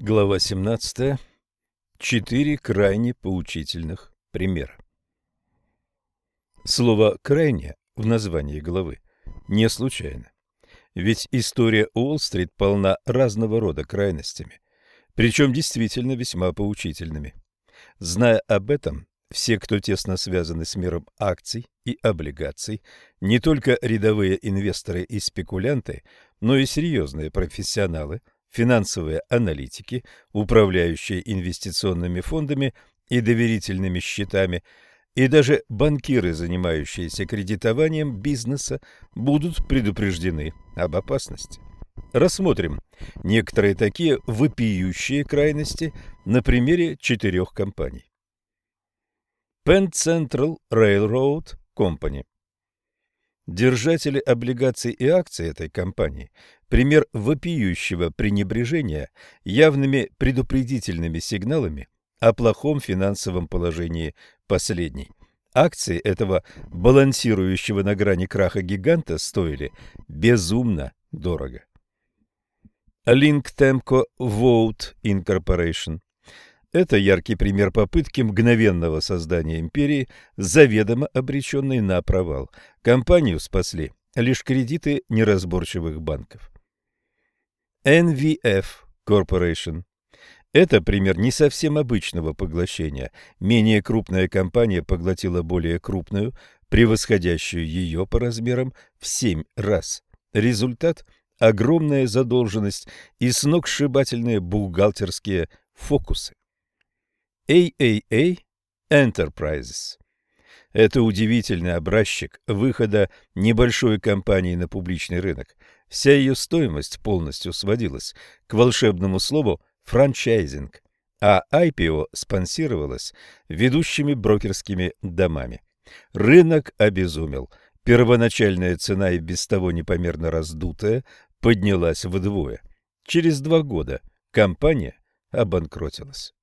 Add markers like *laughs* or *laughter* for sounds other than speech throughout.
Глава 17. Четыре крайне поучительных примера. Слово «крайне» в названии главы не случайно. Ведь история Уолл-стрит полна разного рода крайностями, причем действительно весьма поучительными. Зная об этом, все, кто тесно связаны с миром акций и облигаций, не только рядовые инвесторы и спекулянты, но и серьезные профессионалы – финансовые аналитики, управляющие инвестиционными фондами и доверительными счетами, и даже банкиры, занимающиеся кредитованием бизнеса, будут предупреждены об опасности. Рассмотрим некоторые такие вопиющие крайности на примере четырех компаний. Penn Central Railroad Company Держатели облигаций и акций этой компании – пример вопиющего пренебрежения явными предупредительными сигналами о плохом финансовом положении последней. Акции этого балансирующего на грани краха гиганта стоили безумно дорого. Link Temco Vote Incorporation это яркий пример попытки мгновенного создания империи, заведомо обреченной на провал. Компанию спасли лишь кредиты неразборчивых банков. NVF Corporation это пример не совсем обычного поглощения. Менее крупная компания поглотила более крупную, превосходящую ее по размерам в семь раз. Результат – огромная задолженность и сногсшибательные бухгалтерские фокусы. AAA Enterprises. Это удивительный образчик выхода небольшой компании на публичный рынок. Вся ее стоимость полностью сводилась к волшебному слову франчайзинг, а IPO спонсировалась ведущими брокерскими домами. Рынок обезумел. Первоначальная цена и без того непомерно раздутая поднялась вдвое. Через два года компания обанкротилась.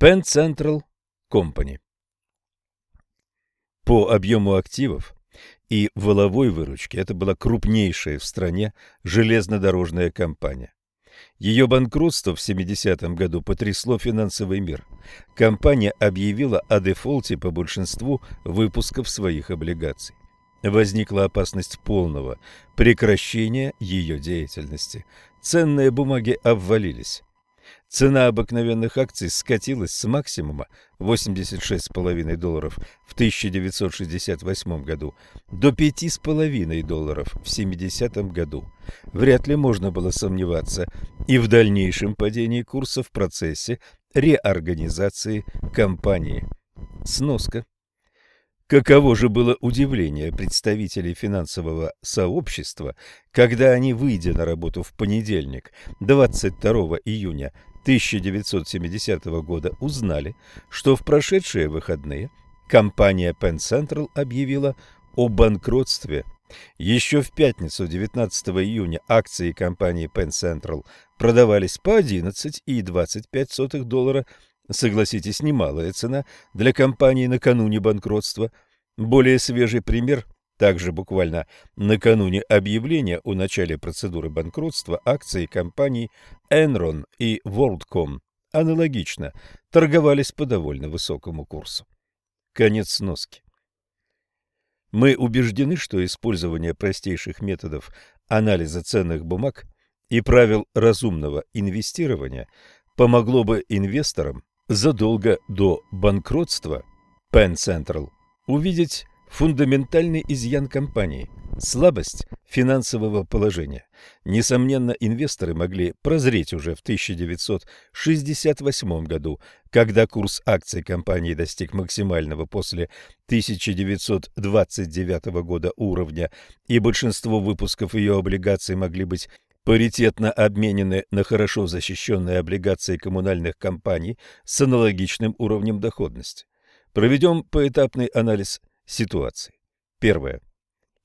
Penn Central Company. По объему активов и воловой выручке это была крупнейшая в стране железнодорожная компания. Ее банкротство в 70-м году потрясло финансовый мир. Компания объявила о дефолте по большинству выпусков своих облигаций. Возникла опасность полного прекращения ее деятельности. Ценные бумаги обвалились. Цена обыкновенных акций скатилась с максимума 86,5 долларов в 1968 году до 5,5 долларов в 70 году. Вряд ли можно было сомневаться и в дальнейшем падении курса в процессе реорганизации компании. Сноска. Каково же было удивление представителей финансового сообщества, когда они, выйдя на работу в понедельник, 22 июня 1970 года узнали, что в прошедшие выходные компания Penn Central объявила о банкротстве. Еще в пятницу 19 июня акции компании Penn Central продавались по 11,25 доллара. Согласитесь, немалая цена для компании накануне банкротства. Более свежий пример также буквально накануне объявления о начале процедуры банкротства акции компаний Enron и WorldCom аналогично торговались по довольно высокому курсу. Конец сноски. Мы убеждены, что использование простейших методов анализа ценных бумаг и правил разумного инвестирования помогло бы инвесторам задолго до банкротства Penn Central увидеть Фундаментальный изъян компании – слабость финансового положения. Несомненно, инвесторы могли прозреть уже в 1968 году, когда курс акций компании достиг максимального после 1929 года уровня, и большинство выпусков ее облигаций могли быть паритетно обменены на хорошо защищенные облигации коммунальных компаний с аналогичным уровнем доходности. Проведем поэтапный анализ ситуаций. Первое.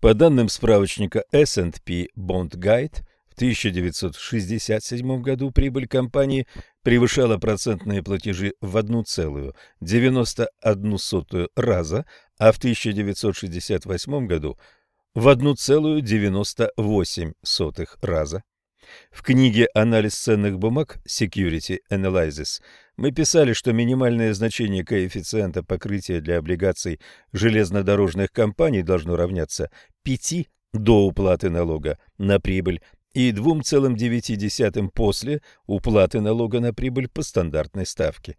По данным справочника S&P Bond Guide, в 1967 году прибыль компании превышала процентные платежи в 1,91 раза, а в 1968 году в 1,98 раза. В книге «Анализ ценных бумаг» Security Analysis мы писали, что минимальное значение коэффициента покрытия для облигаций железнодорожных компаний должно равняться 5 до уплаты налога на прибыль и 2,9 после уплаты налога на прибыль по стандартной ставке.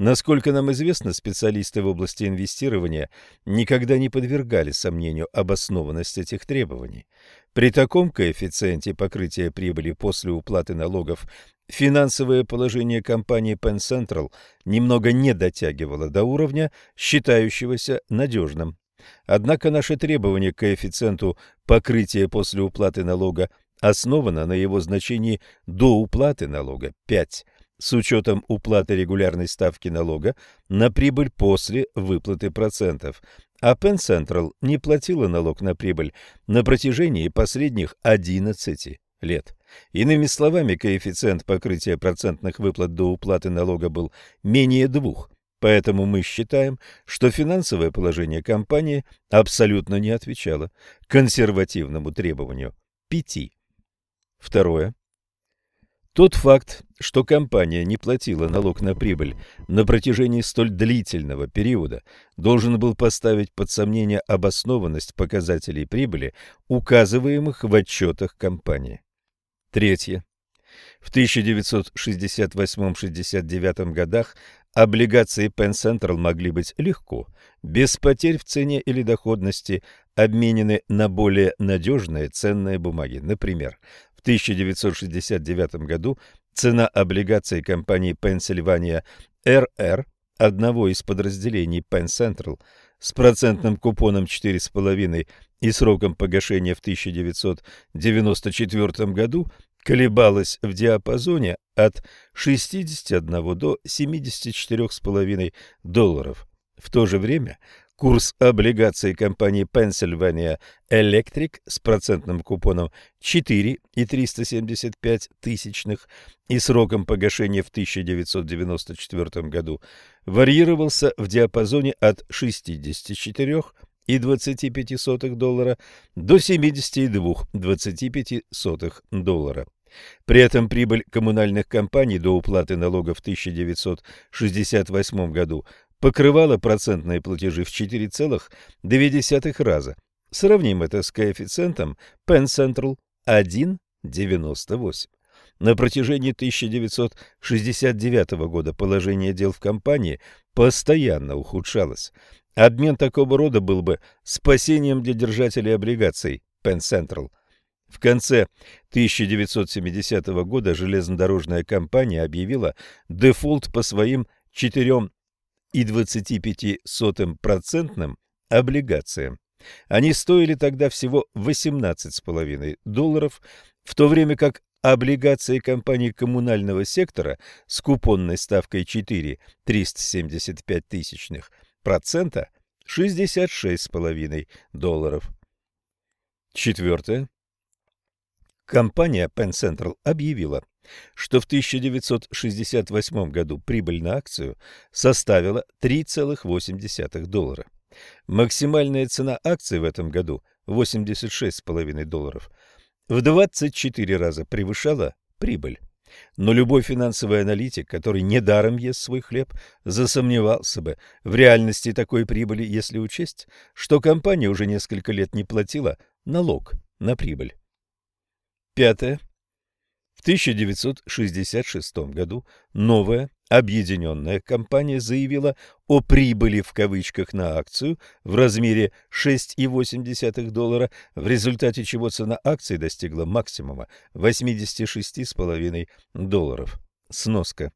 Насколько нам известно, специалисты в области инвестирования никогда не подвергали сомнению обоснованность этих требований. При таком коэффициенте покрытия прибыли после уплаты налогов финансовое положение компании Penn Central немного не дотягивало до уровня, считающегося надежным. Однако наше требование к коэффициенту покрытия после уплаты налога основано на его значении до уплаты налога 5 с учетом уплаты регулярной ставки налога на прибыль после выплаты процентов, а Penn Central не платила налог на прибыль на протяжении последних 11 лет. Иными словами, коэффициент покрытия процентных выплат до уплаты налога был менее двух, поэтому мы считаем, что финансовое положение компании абсолютно не отвечало консервативному требованию 5. Второе. Тот факт, что компания не платила налог на прибыль на протяжении столь длительного периода, должен был поставить под сомнение обоснованность показателей прибыли, указываемых в отчетах компании. Третье. В 1968-69 годах облигации Penn Central могли быть легко, без потерь в цене или доходности, обменены на более надежные ценные бумаги. Например, в 1969 году цена облигаций компании Pennsylvania RR, одного из подразделений Penn Central, с процентным купоном 4,5 и сроком погашения в 1994 году колебалась в диапазоне от 61 до 74,5 долларов. В то же время Курс облигаций компании Pennsylvania Electric с процентным купоном 4,375 тысячных и сроком погашения в 1994 году варьировался в диапазоне от 64,25 доллара до 72,25 доллара. При этом прибыль коммунальных компаний до уплаты налогов в 1968 году покрывала процентные платежи в 4,2 раза. Сравним это с коэффициентом Penn Central 1,98. На протяжении 1969 года положение дел в компании постоянно ухудшалось. Обмен такого рода был бы спасением для держателей облигаций Penn Central. В конце 1970 года железнодорожная компания объявила дефолт по своим четырем и 25% облигациям. Они стоили тогда всего 18,5 долларов, в то время как облигации компании коммунального сектора с купонной ставкой 4,375 тысячных процента 66,5 долларов. Четвертое. Компания Penn Central объявила, что в 1968 году прибыль на акцию составила 3,8 доллара. Максимальная цена акции в этом году 86,5 долларов. В 24 раза превышала прибыль. Но любой финансовый аналитик, который недаром ест свой хлеб, засомневался бы в реальности такой прибыли, если учесть, что компания уже несколько лет не платила налог на прибыль. Пятое. В 1966 году новая объединенная компания заявила о прибыли в кавычках на акцию в размере 6,8 доллара, в результате чего цена акции достигла максимума 86,5 долларов. Сноска.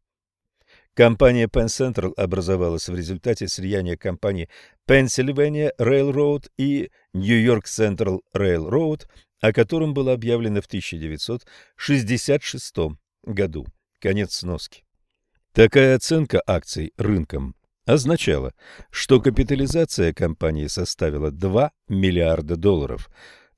Компания Penn Central образовалась в результате слияния компаний Pennsylvania Railroad и New York Central Railroad о котором было объявлено в 1966 году. Конец сноски. Такая оценка акций рынком означала, что капитализация компании составила 2 миллиарда долларов.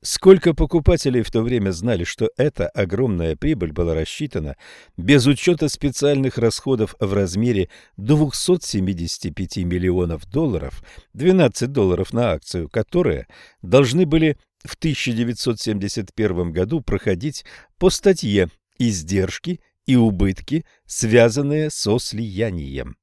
Сколько покупателей в то время знали, что эта огромная прибыль была рассчитана без учета специальных расходов в размере 275 миллионов долларов, 12 долларов на акцию, которые должны были в 1971 году проходить по статье «Издержки и убытки, связанные со слиянием».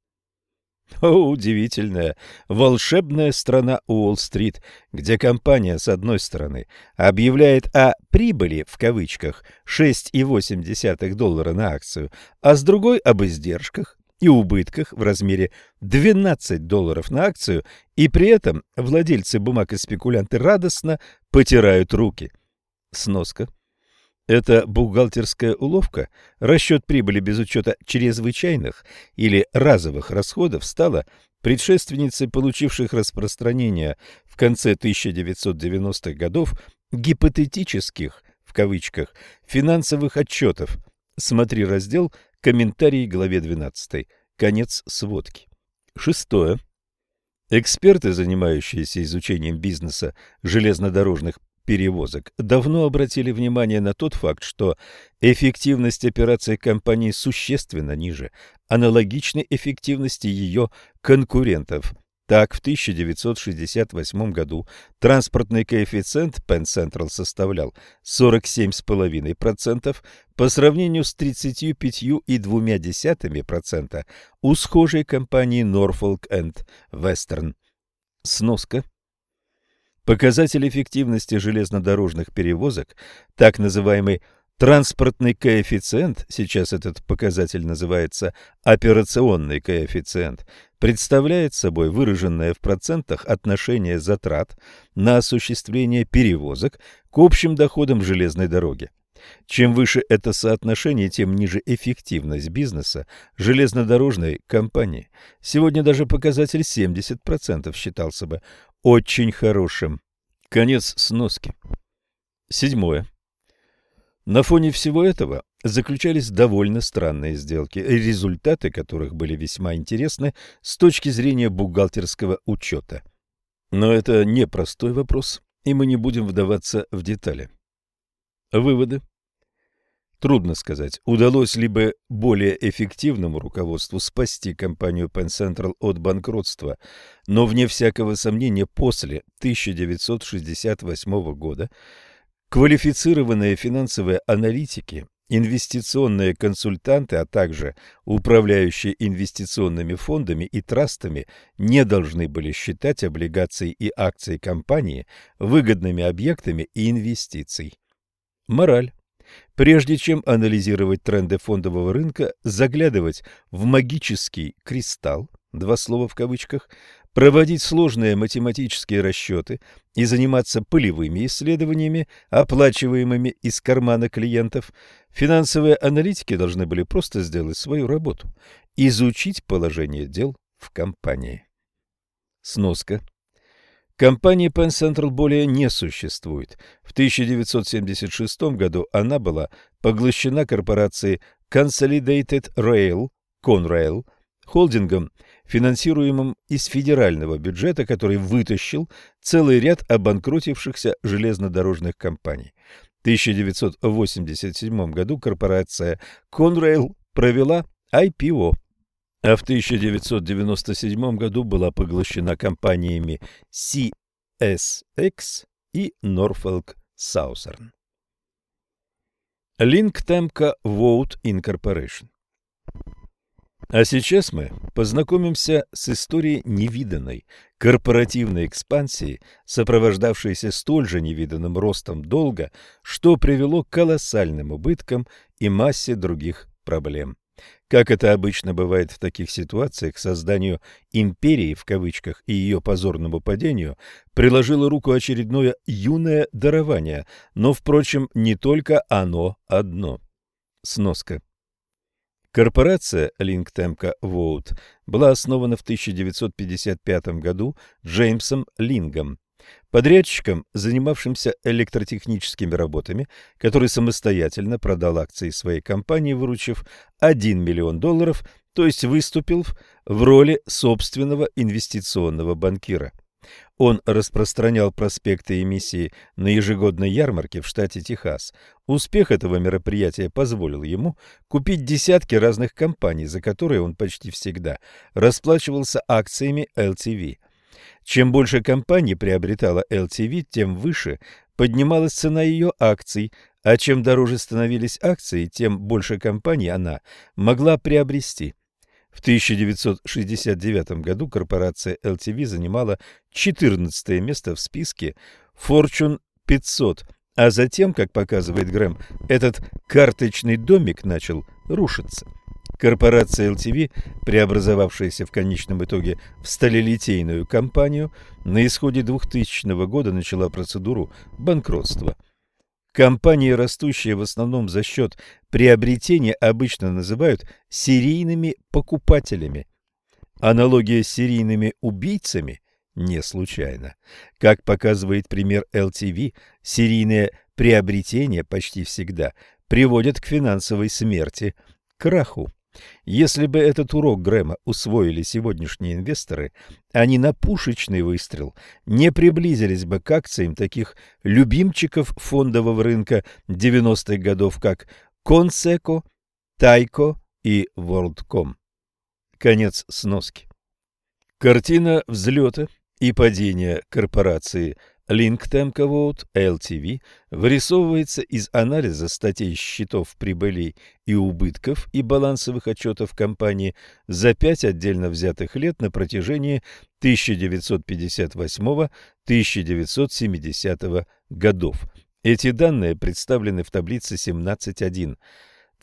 О, удивительная, волшебная страна Уолл-стрит, где компания, с одной стороны, объявляет о «прибыли» в кавычках 6,8 доллара на акцию, а с другой – об издержках и убытках в размере 12 долларов на акцию, и при этом владельцы бумаг и спекулянты радостно потирают руки. Сноска. Это бухгалтерская уловка, расчет прибыли без учета чрезвычайных или разовых расходов стала предшественницей получивших распространение в конце 1990-х годов гипотетических, в кавычках, финансовых отчетов. Смотри раздел «Комментарий главе 12». Конец сводки. Шестое. Эксперты, занимающиеся изучением бизнеса железнодорожных перевозок давно обратили внимание на тот факт, что эффективность операций компании существенно ниже аналогичной эффективности ее конкурентов. Так, в 1968 году транспортный коэффициент Penn Central составлял 47,5% по сравнению с 35,2% у схожей компании Norfolk Western. Сноска Показатель эффективности железнодорожных перевозок, так называемый транспортный коэффициент, сейчас этот показатель называется операционный коэффициент, представляет собой выраженное в процентах отношение затрат на осуществление перевозок к общим доходам железной дороги. Чем выше это соотношение, тем ниже эффективность бизнеса железнодорожной компании. Сегодня даже показатель 70% считался бы очень хорошим. Конец сноски. Седьмое. На фоне всего этого заключались довольно странные сделки, результаты которых были весьма интересны с точки зрения бухгалтерского учета. Но это не простой вопрос, и мы не будем вдаваться в детали. Выводы. Трудно сказать, удалось ли бы более эффективному руководству спасти компанию Penn Central от банкротства, но вне всякого сомнения после 1968 года квалифицированные финансовые аналитики, инвестиционные консультанты, а также управляющие инвестиционными фондами и трастами не должны были считать облигации и акции компании выгодными объектами и инвестиций. Мораль. Прежде чем анализировать тренды фондового рынка, заглядывать в магический кристалл, два слова в кавычках, проводить сложные математические расчеты и заниматься полевыми исследованиями, оплачиваемыми из кармана клиентов, финансовые аналитики должны были просто сделать свою работу – изучить положение дел в компании. Сноска. Компании Penn Central более не существует. В 1976 году она была поглощена корпорацией Consolidated Rail, Conrail, холдингом, финансируемым из федерального бюджета, который вытащил целый ряд обанкротившихся железнодорожных компаний. В 1987 году корпорация Conrail провела IPO а в 1997 году была поглощена компаниями CSX и Norfolk Southern. Link Temco Vote Incorporation А сейчас мы познакомимся с историей невиданной корпоративной экспансии, сопровождавшейся столь же невиданным ростом долга, что привело к колоссальным убыткам и массе других проблем. Как это обычно бывает в таких ситуациях, созданию «империи» в кавычках и ее позорному падению приложило руку очередное юное дарование, но, впрочем, не только оно одно. Сноска. Корпорация Лингтемка Воут была основана в 1955 году Джеймсом Лингом, подрядчиком, занимавшимся электротехническими работами, который самостоятельно продал акции своей компании, выручив 1 миллион долларов, то есть выступил в роли собственного инвестиционного банкира. Он распространял проспекты эмиссии на ежегодной ярмарке в штате Техас. Успех этого мероприятия позволил ему купить десятки разных компаний, за которые он почти всегда расплачивался акциями LTV – чем больше компаний приобретала LTV, тем выше поднималась цена ее акций, а чем дороже становились акции, тем больше компаний она могла приобрести. В 1969 году корпорация LTV занимала 14 место в списке Fortune 500, а затем, как показывает Грэм, этот карточный домик начал рушиться. Корпорация LTV, преобразовавшаяся в конечном итоге в сталелитейную компанию, на исходе 2000 года начала процедуру банкротства. Компании, растущие в основном за счет приобретения, обычно называют серийными покупателями. Аналогия с серийными убийцами не случайна. Как показывает пример LTV, серийные приобретения почти всегда приводят к финансовой смерти, краху. Если бы этот урок Грэма усвоили сегодняшние инвесторы, они на пушечный выстрел не приблизились бы к акциям таких любимчиков фондового рынка 90-х годов, как Conseco, Тайко и WorldCom. Конец сноски. Картина взлета и падения корпорации – LinkTemcoVote LTV вырисовывается из анализа статей счетов прибылей и убытков и балансовых отчетов компании за пять отдельно взятых лет на протяжении 1958-1970 годов. Эти данные представлены в таблице 17.1.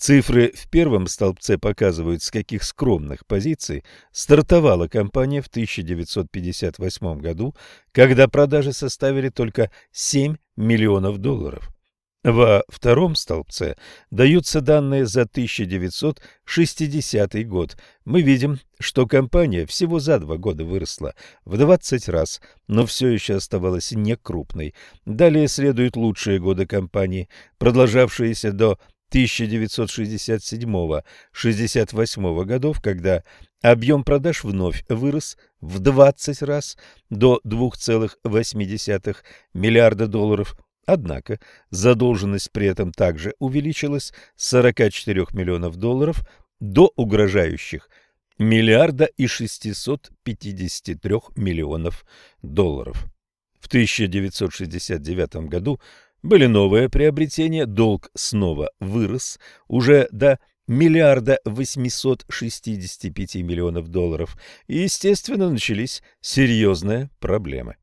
Цифры в первом столбце показывают, с каких скромных позиций стартовала компания в 1958 году, когда продажи составили только 7 миллионов долларов. Во втором столбце даются данные за 1960 год. Мы видим, что компания всего за два года выросла в 20 раз, но все еще оставалась некрупной. Далее следуют лучшие годы компании, продолжавшиеся до 1967-68 годов, когда объем продаж вновь вырос в 20 раз до 2,8 миллиарда долларов. Однако задолженность при этом также увеличилась с 44 миллионов долларов до угрожающих миллиарда и 653 миллионов долларов. В 1969 году были новые приобретения, долг снова вырос уже до миллиарда 865 миллионов долларов, и, естественно, начались серьезные проблемы.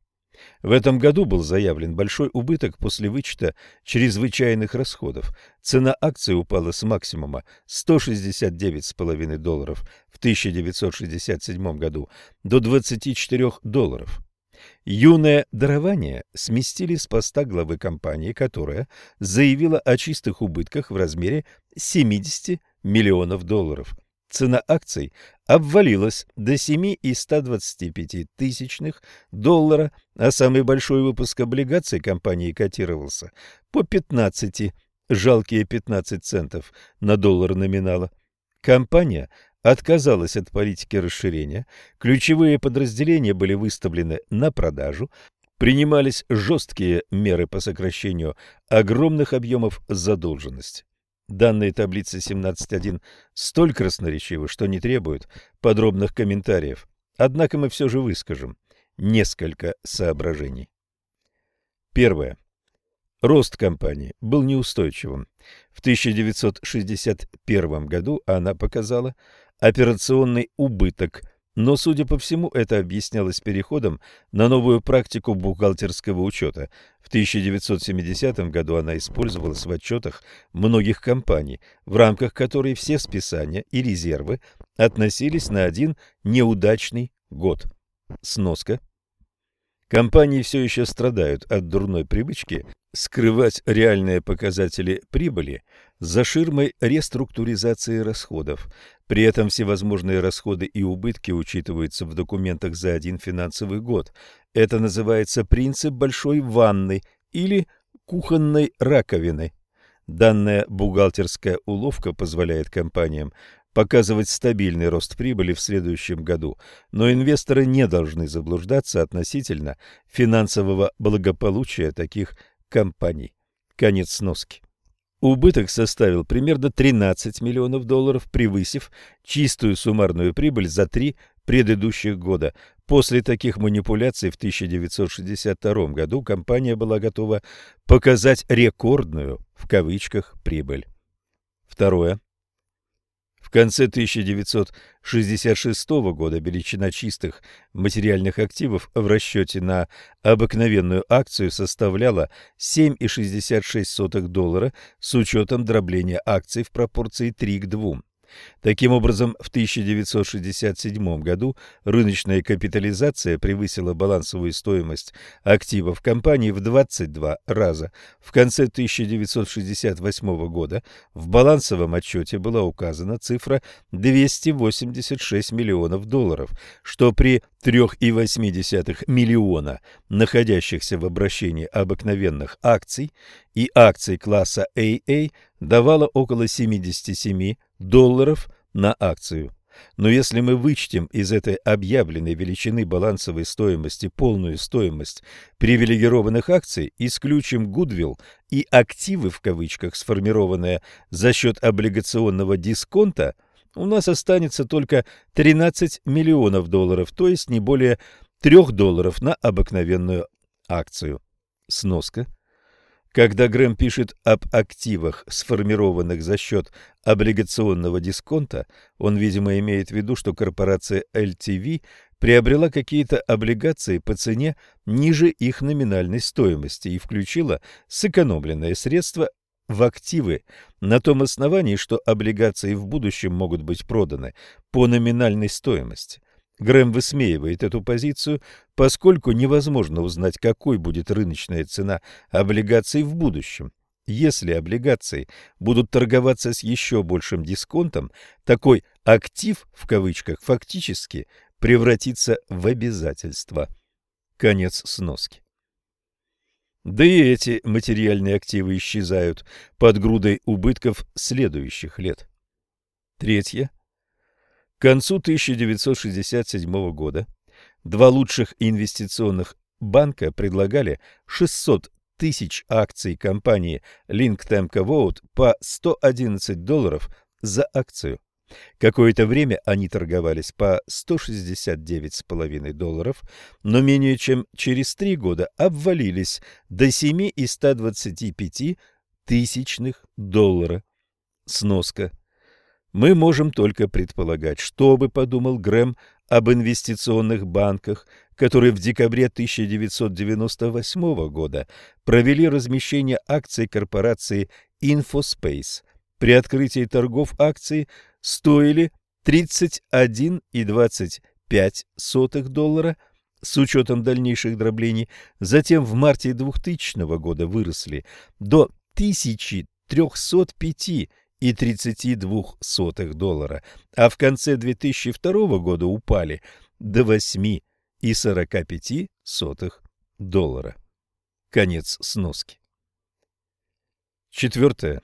В этом году был заявлен большой убыток после вычета чрезвычайных расходов. Цена акций упала с максимума 169,5 долларов в 1967 году до 24 долларов. Юное дарование сместили с поста главы компании, которая заявила о чистых убытках в размере 70 миллионов долларов. Цена акций обвалилась до 7,125 тысячных доллара, а самый большой выпуск облигаций компании котировался по 15, жалкие 15 центов на доллар номинала. Компания отказалась от политики расширения, ключевые подразделения были выставлены на продажу, принимались жесткие меры по сокращению огромных объемов задолженности. Данные таблицы 17.1 столь красноречивы, что не требуют подробных комментариев. Однако мы все же выскажем несколько соображений. Первое. Рост компании был неустойчивым. В 1961 году она показала операционный убыток, но, судя по всему, это объяснялось переходом на новую практику бухгалтерского учета. В 1970 году она использовалась в отчетах многих компаний, в рамках которой все списания и резервы относились на один неудачный год. Сноска. Компании все еще страдают от дурной привычки скрывать реальные показатели прибыли за ширмой реструктуризации расходов. При этом всевозможные расходы и убытки учитываются в документах за один финансовый год. Это называется принцип большой ванны или кухонной раковины. Данная бухгалтерская уловка позволяет компаниям показывать стабильный рост прибыли в следующем году, но инвесторы не должны заблуждаться относительно финансового благополучия таких компаний. Конец сноски. Убыток составил примерно 13 миллионов долларов, превысив чистую суммарную прибыль за три предыдущих года. После таких манипуляций в 1962 году компания была готова показать рекордную в кавычках прибыль. Второе. В конце 1966 года величина чистых материальных активов в расчете на обыкновенную акцию составляла 7,66 доллара с учетом дробления акций в пропорции 3 к 2. Таким образом, в 1967 году рыночная капитализация превысила балансовую стоимость активов компании в 22 раза. В конце 1968 года в балансовом отчете была указана цифра 286 миллионов долларов, что при 3,8 миллиона находящихся в обращении обыкновенных акций и акций класса AA давало около 77 долларов на акцию. Но если мы вычтем из этой объявленной величины балансовой стоимости полную стоимость привилегированных акций, исключим гудвилл и активы в кавычках, сформированные за счет облигационного дисконта, у нас останется только 13 миллионов долларов, то есть не более 3 долларов на обыкновенную акцию. Сноска – когда Грэм пишет об активах, сформированных за счет облигационного дисконта, он, видимо, имеет в виду, что корпорация LTV приобрела какие-то облигации по цене ниже их номинальной стоимости и включила сэкономленные средства в активы на том основании, что облигации в будущем могут быть проданы по номинальной стоимости. Грэм высмеивает эту позицию, поскольку невозможно узнать, какой будет рыночная цена облигаций в будущем. Если облигации будут торговаться с еще большим дисконтом, такой «актив» в кавычках фактически превратится в обязательство. Конец сноски. Да и эти материальные активы исчезают под грудой убытков следующих лет. Третье. К концу 1967 года два лучших инвестиционных банка предлагали 600 тысяч акций компании LinkTemco Vote по 111 долларов за акцию. Какое-то время они торговались по 169,5 долларов, но менее чем через три года обвалились до 7,125 тысячных доллара. Сноска. Мы можем только предполагать, что бы подумал Грэм об инвестиционных банках, которые в декабре 1998 года провели размещение акций корпорации InfoSpace. При открытии торгов акции стоили 31,25 доллара с учетом дальнейших дроблений, затем в марте 2000 года выросли до 1305 и 32 доллара, а в конце 2002 года упали до 8 и 45 доллара. Конец сноски. Четвертое.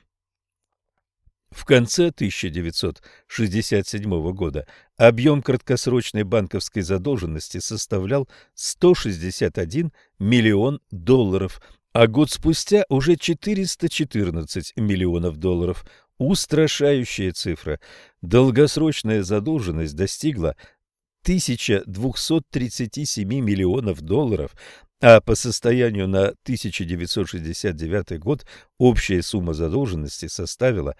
В конце 1967 года объем краткосрочной банковской задолженности составлял 161 миллион долларов, а год спустя уже 414 миллионов долларов. Устрашающая цифра. Долгосрочная задолженность достигла 1237 миллионов долларов, а по состоянию на 1969 год общая сумма задолженности составила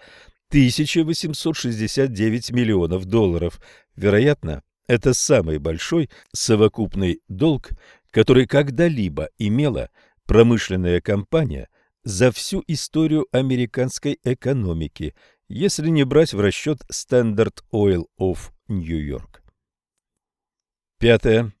1869 миллионов долларов. Вероятно, это самый большой совокупный долг, который когда-либо имела промышленная компания за всю историю американской экономики, если не брать в расчет Standard Oil of New York. Пятое.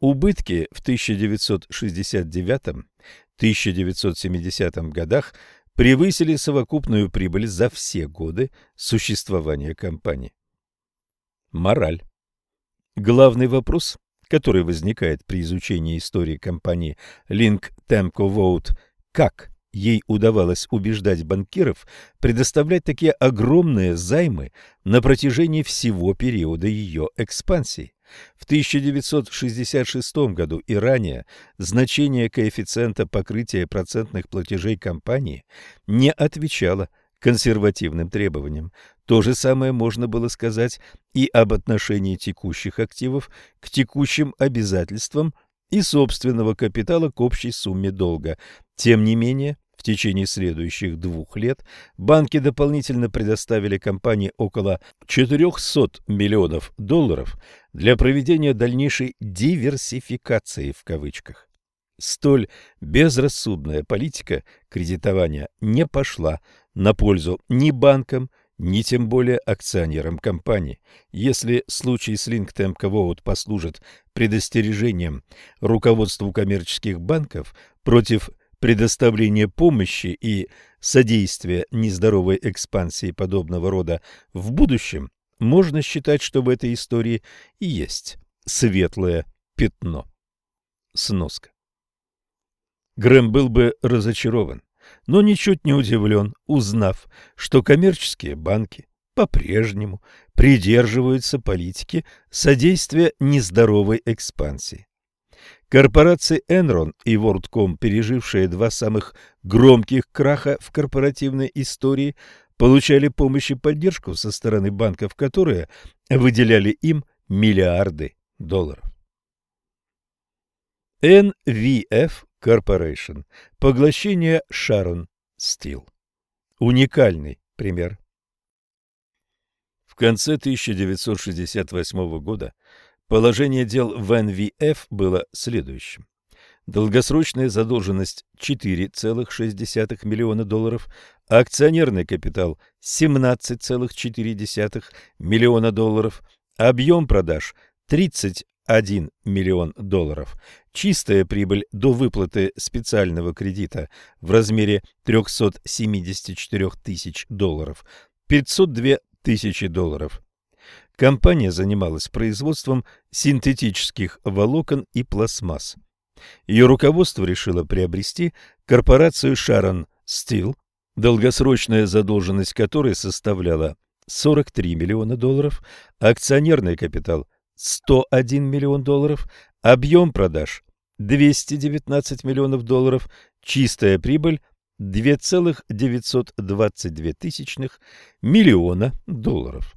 Убытки в 1969-1970 годах превысили совокупную прибыль за все годы существования компании. Мораль. Главный вопрос, который возникает при изучении истории компании Link Temco Vote – как ей удавалось убеждать банкиров предоставлять такие огромные займы на протяжении всего периода ее экспансии. В 1966 году и ранее значение коэффициента покрытия процентных платежей компании не отвечало консервативным требованиям. То же самое можно было сказать и об отношении текущих активов к текущим обязательствам и собственного капитала к общей сумме долга. Тем не менее, в течение следующих двух лет банки дополнительно предоставили компании около 400 миллионов долларов для проведения дальнейшей «диверсификации» в кавычках. Столь безрассудная политика кредитования не пошла на пользу ни банкам, ни тем более акционерам компании. Если случай с Линктемп Воут послужит предостережением руководству коммерческих банков против предоставления помощи и содействия нездоровой экспансии подобного рода в будущем, можно считать, что в этой истории и есть светлое пятно. Сноска. Грэм был бы разочарован, но ничуть не удивлен, узнав, что коммерческие банки по-прежнему придерживаются политики содействия нездоровой экспансии. Корпорации Enron и WorldCom, пережившие два самых громких краха в корпоративной истории, получали помощь и поддержку со стороны банков, которые выделяли им миллиарды долларов. NVF Corporation. Поглощение Sharon Steel. Уникальный пример. В конце 1968 года Положение дел в НВФ было следующим. Долгосрочная задолженность 4,6 миллиона долларов, акционерный капитал 17,4 миллиона долларов, объем продаж 31 миллион долларов, чистая прибыль до выплаты специального кредита в размере 374 тысяч долларов, 502 тысячи долларов. Компания занималась производством синтетических волокон и пластмасс. Ее руководство решило приобрести корпорацию Sharon Steel, долгосрочная задолженность которой составляла 43 миллиона долларов, акционерный капитал 101 миллион долларов, объем продаж 219 миллионов долларов, чистая прибыль 2,922 миллиона долларов.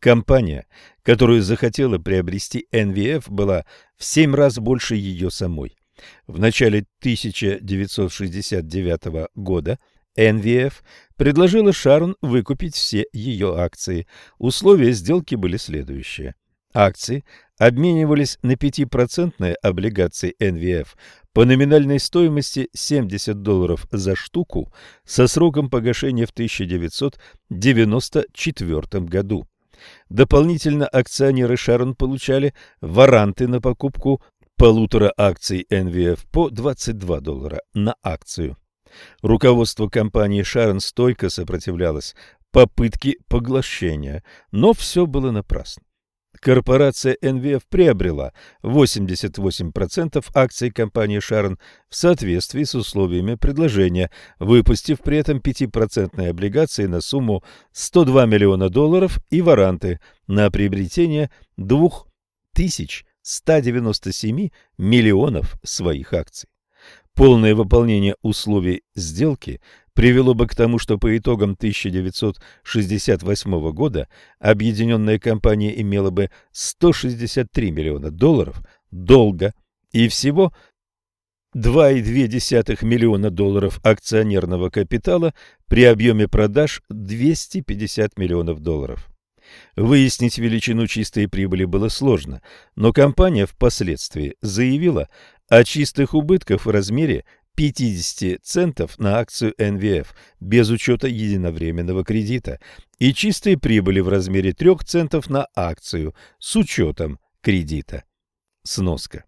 Компания, которую захотела приобрести НВФ, была в семь раз больше ее самой. В начале 1969 года НВФ предложила Шарон выкупить все ее акции. Условия сделки были следующие. Акции обменивались на 5% облигации НВФ по номинальной стоимости 70 долларов за штуку со сроком погашения в 1994 году. Дополнительно акционеры Шарон получали варанты на покупку полутора акций НВФ по 22 доллара на акцию. Руководство компании Шарон стойко сопротивлялось попытке поглощения, но все было напрасно корпорация НВФ приобрела 88% акций компании Шарон в соответствии с условиями предложения, выпустив при этом 5% облигации на сумму 102 миллиона долларов и варанты на приобретение 2197 миллионов своих акций. Полное выполнение условий сделки привело бы к тому, что по итогам 1968 года объединенная компания имела бы 163 миллиона долларов долга и всего 2,2 миллиона долларов акционерного капитала при объеме продаж 250 миллионов долларов. Выяснить величину чистой прибыли было сложно, но компания впоследствии заявила о чистых убытках в размере 50 центов на акцию НВФ без учета единовременного кредита и чистой прибыли в размере 3 центов на акцию с учетом кредита. Сноска.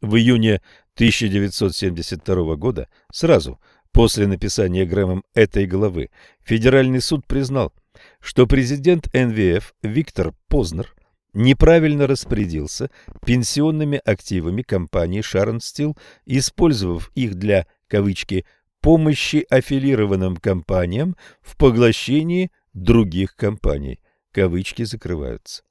В июне 1972 года, сразу после написания Грэмом этой главы, Федеральный суд признал, что президент НВФ Виктор Познер неправильно распорядился пенсионными активами компании Sharon Steel, использовав их для кавычки помощи аффилированным компаниям в поглощении других компаний. Кавычки закрываются.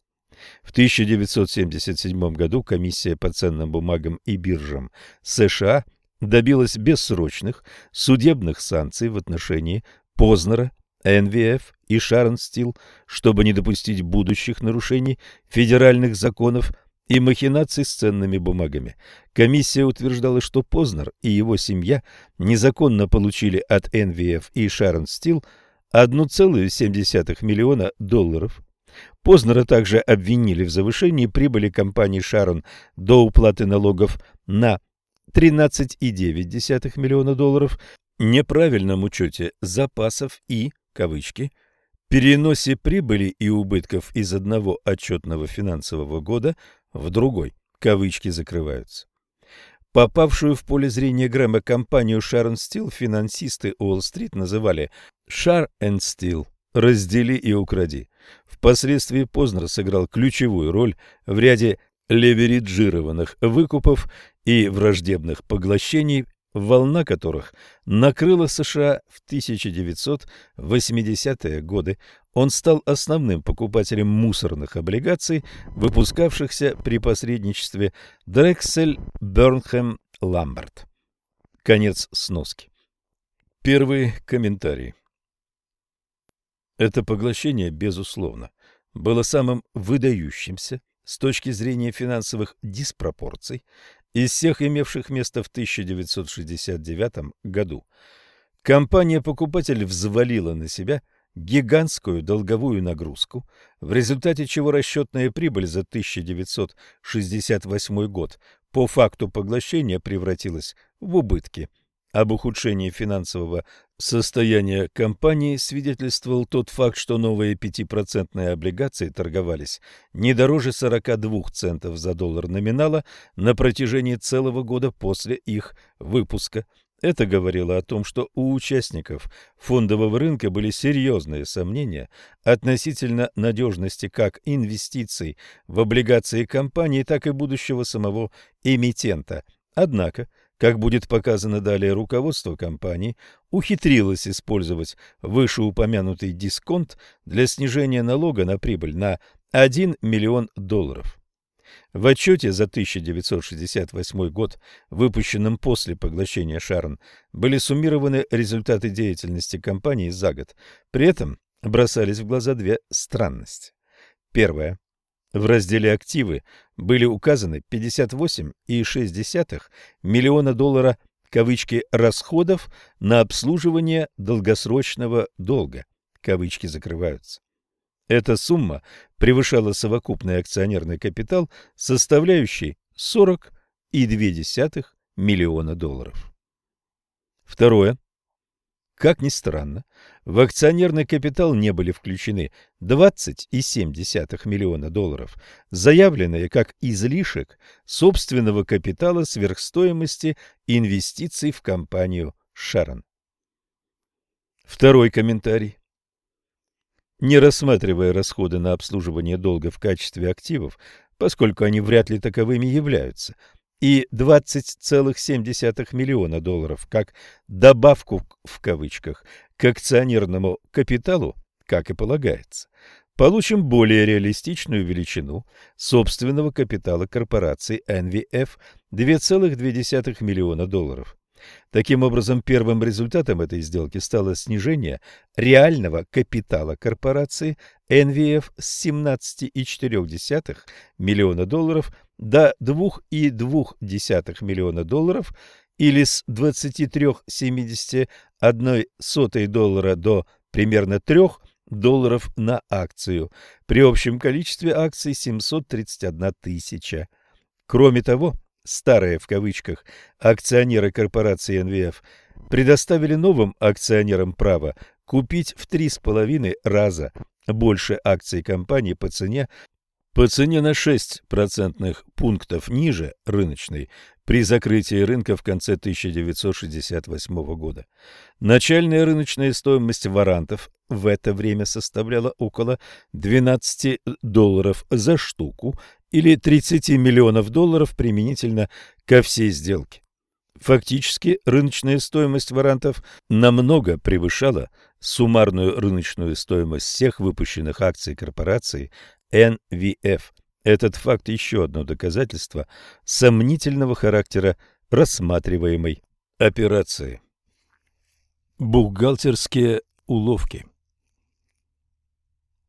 В 1977 году комиссия по ценным бумагам и биржам США добилась бессрочных судебных санкций в отношении Познера NVF и Sharon Steel, чтобы не допустить будущих нарушений федеральных законов и махинаций с ценными бумагами. Комиссия утверждала, что Познер и его семья незаконно получили от NVF и Sharon Steel 1,7 миллиона долларов. Познера также обвинили в завышении прибыли компании Sharon до уплаты налогов на 13,9 миллиона долларов, неправильном учете запасов и, кавычки, переносе прибыли и убытков из одного отчетного финансового года в другой, кавычки закрываются. Попавшую в поле зрения Грэма компанию Sharon Steel финансисты Уолл-стрит называли Shar and Steel «раздели и укради». Впоследствии Познер сыграл ключевую роль в ряде левериджированных выкупов и враждебных поглощений волна которых накрыла США в 1980-е годы, он стал основным покупателем мусорных облигаций, выпускавшихся при посредничестве Дрексель Бернхэм Ламберт. Конец сноски. Первый комментарий. Это поглощение, безусловно, было самым выдающимся с точки зрения финансовых диспропорций из всех имевших место в 1969 году. Компания-покупатель взвалила на себя гигантскую долговую нагрузку, в результате чего расчетная прибыль за 1968 год по факту поглощения превратилась в убытки – об ухудшении финансового состояния компании свидетельствовал тот факт, что новые 5% облигации торговались не дороже 42 центов за доллар номинала на протяжении целого года после их выпуска. Это говорило о том, что у участников фондового рынка были серьезные сомнения относительно надежности как инвестиций в облигации компании, так и будущего самого эмитента. Однако как будет показано далее, руководство компании ухитрилось использовать вышеупомянутый дисконт для снижения налога на прибыль на 1 миллион долларов. В отчете за 1968 год, выпущенном после поглощения Шарн, были суммированы результаты деятельности компании за год. При этом бросались в глаза две странности. Первое. В разделе «Активы» были указаны 58,6 миллиона доллара кавычки расходов на обслуживание долгосрочного долга. Кавычки закрываются. Эта сумма превышала совокупный акционерный капитал, составляющий 40,2 миллиона долларов. Второе. Как ни странно, в акционерный капитал не были включены 20,7 миллиона долларов, заявленные как излишек собственного капитала сверхстоимости инвестиций в компанию Шарон. Второй комментарий. Не рассматривая расходы на обслуживание долга в качестве активов, поскольку они вряд ли таковыми являются – и 20,7 миллиона долларов как добавку в кавычках к акционерному капиталу, как и полагается, получим более реалистичную величину собственного капитала корпорации NVF 2,2 миллиона долларов. Таким образом, первым результатом этой сделки стало снижение реального капитала корпорации NVF с 17,4 миллиона долларов до 2,2 миллиона долларов или с 23,71 доллара до примерно 3 долларов на акцию, при общем количестве акций 731 тысяча. Кроме того, старые в кавычках акционеры корпорации НВФ предоставили новым акционерам право купить в три с половиной раза больше акций компании по цене по цене на 6 процентных пунктов ниже рыночной при закрытии рынка в конце 1968 года. Начальная рыночная стоимость варантов в это время составляла около 12 долларов за штуку или 30 миллионов долларов применительно ко всей сделке. Фактически рыночная стоимость варантов намного превышала суммарную рыночную стоимость всех выпущенных акций корпорации NVF. Этот факт еще одно доказательство сомнительного характера рассматриваемой операции. Бухгалтерские уловки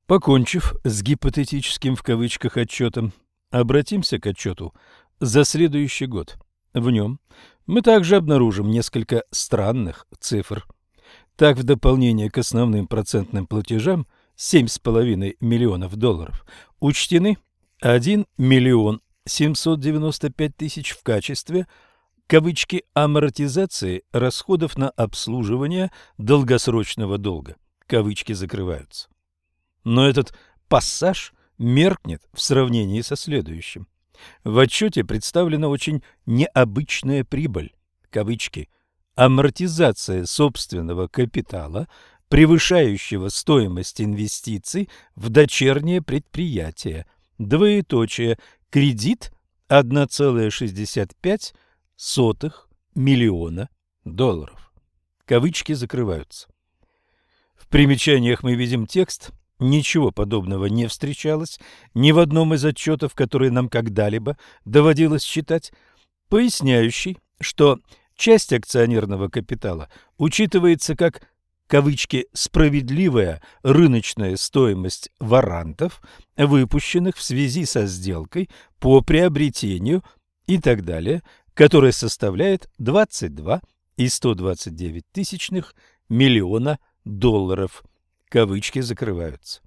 Покончив с гипотетическим в кавычках отчетом, обратимся к отчету за следующий год. В нем мы также обнаружим несколько странных цифр. Так, в дополнение к основным процентным платежам 7,5 миллионов долларов учтены 1 миллион 795 тысяч в качестве кавычки амортизации расходов на обслуживание долгосрочного долга. Кавычки закрываются. Но этот пассаж меркнет в сравнении со следующим. В отчете представлена очень необычная прибыль, кавычки, амортизация собственного капитала, превышающего стоимость инвестиций в дочернее предприятие, двоеточие, кредит 1,65 миллиона долларов. Кавычки закрываются. В примечаниях мы видим текст – Ничего подобного не встречалось ни в одном из отчетов, которые нам когда-либо доводилось читать, поясняющий, что часть акционерного капитала учитывается как кавычки «справедливая рыночная стоимость варантов, выпущенных в связи со сделкой по приобретению» и так далее, которая составляет 22 и 129 тысячных миллиона долларов – Кавычки закрываются.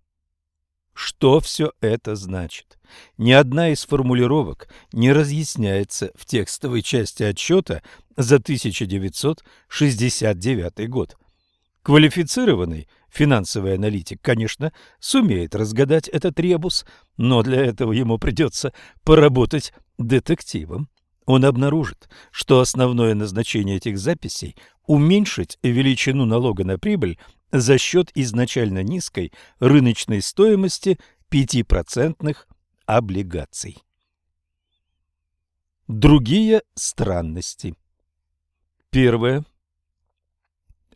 Что все это значит? Ни одна из формулировок не разъясняется в текстовой части отчета за 1969 год. Квалифицированный финансовый аналитик, конечно, сумеет разгадать этот ребус, но для этого ему придется поработать детективом. Он обнаружит, что основное назначение этих записей – уменьшить величину налога на прибыль за счет изначально низкой рыночной стоимости 5% облигаций. Другие странности. Первое.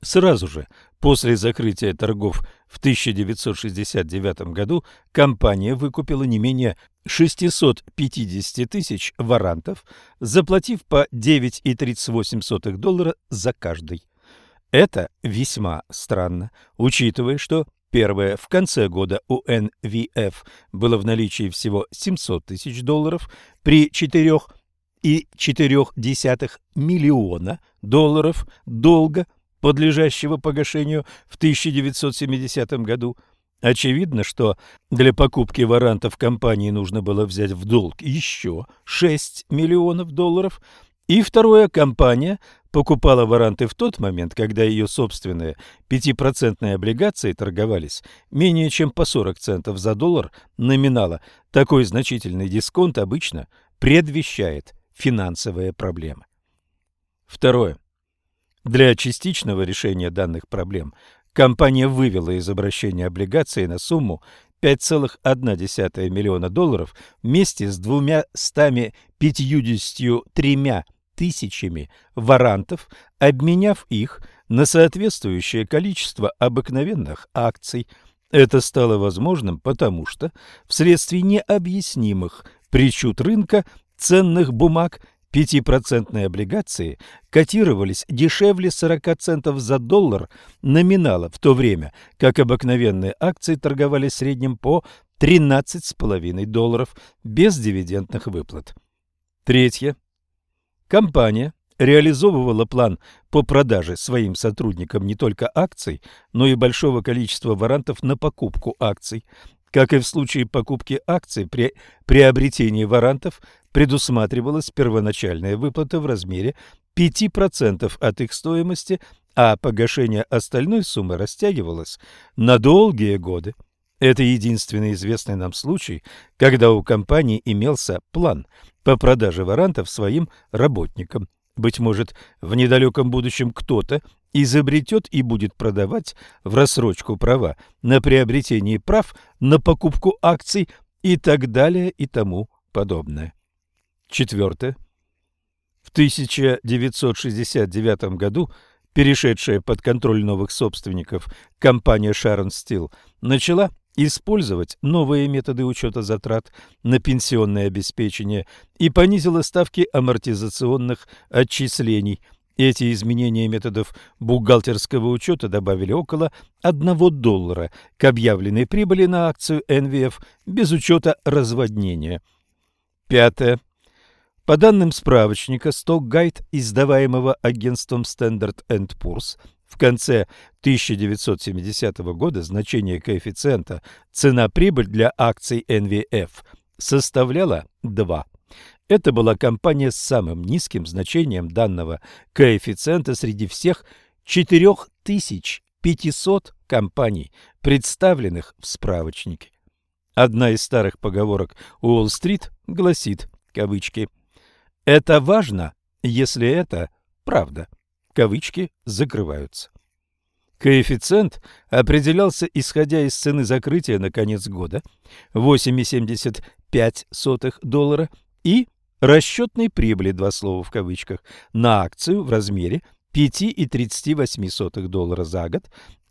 Сразу же после закрытия торгов в 1969 году компания выкупила не менее 650 тысяч варантов, заплатив по 9,38 доллара за каждый. Это весьма странно, учитывая, что первое, в конце года у НВФ было в наличии всего 700 тысяч долларов при 4,4 миллиона долларов долга, подлежащего погашению в 1970 году. Очевидно, что для покупки варантов компании нужно было взять в долг еще 6 миллионов долларов, и второе, компания покупала варанты в тот момент, когда ее собственные 5% облигации торговались менее чем по 40 центов за доллар номинала. Такой значительный дисконт обычно предвещает финансовые проблемы. Второе. Для частичного решения данных проблем компания вывела из обращения облигации на сумму 5,1 миллиона долларов вместе с 253 тысячами варантов, обменяв их на соответствующее количество обыкновенных акций. Это стало возможным потому, что вследствие необъяснимых причуд рынка ценных бумаг пятипроцентные облигации котировались дешевле 40 центов за доллар номинала, в то время как обыкновенные акции торговались в среднем по 13,5 долларов без дивидендных выплат. Третье. Компания реализовывала план по продаже своим сотрудникам не только акций, но и большого количества варантов на покупку акций. Как и в случае покупки акций, при приобретении варантов предусматривалась первоначальная выплата в размере 5% от их стоимости, а погашение остальной суммы растягивалось на долгие годы. Это единственный известный нам случай, когда у компании имелся план по продаже варантов своим работникам. Быть может, в недалеком будущем кто-то изобретет и будет продавать в рассрочку права на приобретение прав на покупку акций и так далее и тому подобное. Четвертое. В 1969 году перешедшая под контроль новых собственников компания Sharon Steel начала использовать новые методы учета затрат на пенсионное обеспечение и понизила ставки амортизационных отчислений. Эти изменения методов бухгалтерского учета добавили около 1 доллара к объявленной прибыли на акцию НВФ без учета разводнения. Пятое. По данным справочника Guide, издаваемого агентством Standard Poor's, в конце 1970 года значение коэффициента цена-прибыль для акций НВФ составляло 2. Это была компания с самым низким значением данного коэффициента среди всех 4500 компаний, представленных в справочнике. Одна из старых поговорок Уолл-стрит гласит, кавычки, «Это важно, если это правда». Кавычки закрываются. Коэффициент определялся исходя из цены закрытия на конец года 8,75 доллара и расчетной прибыли, два слова в кавычках, на акцию в размере 5,38 доллара за год,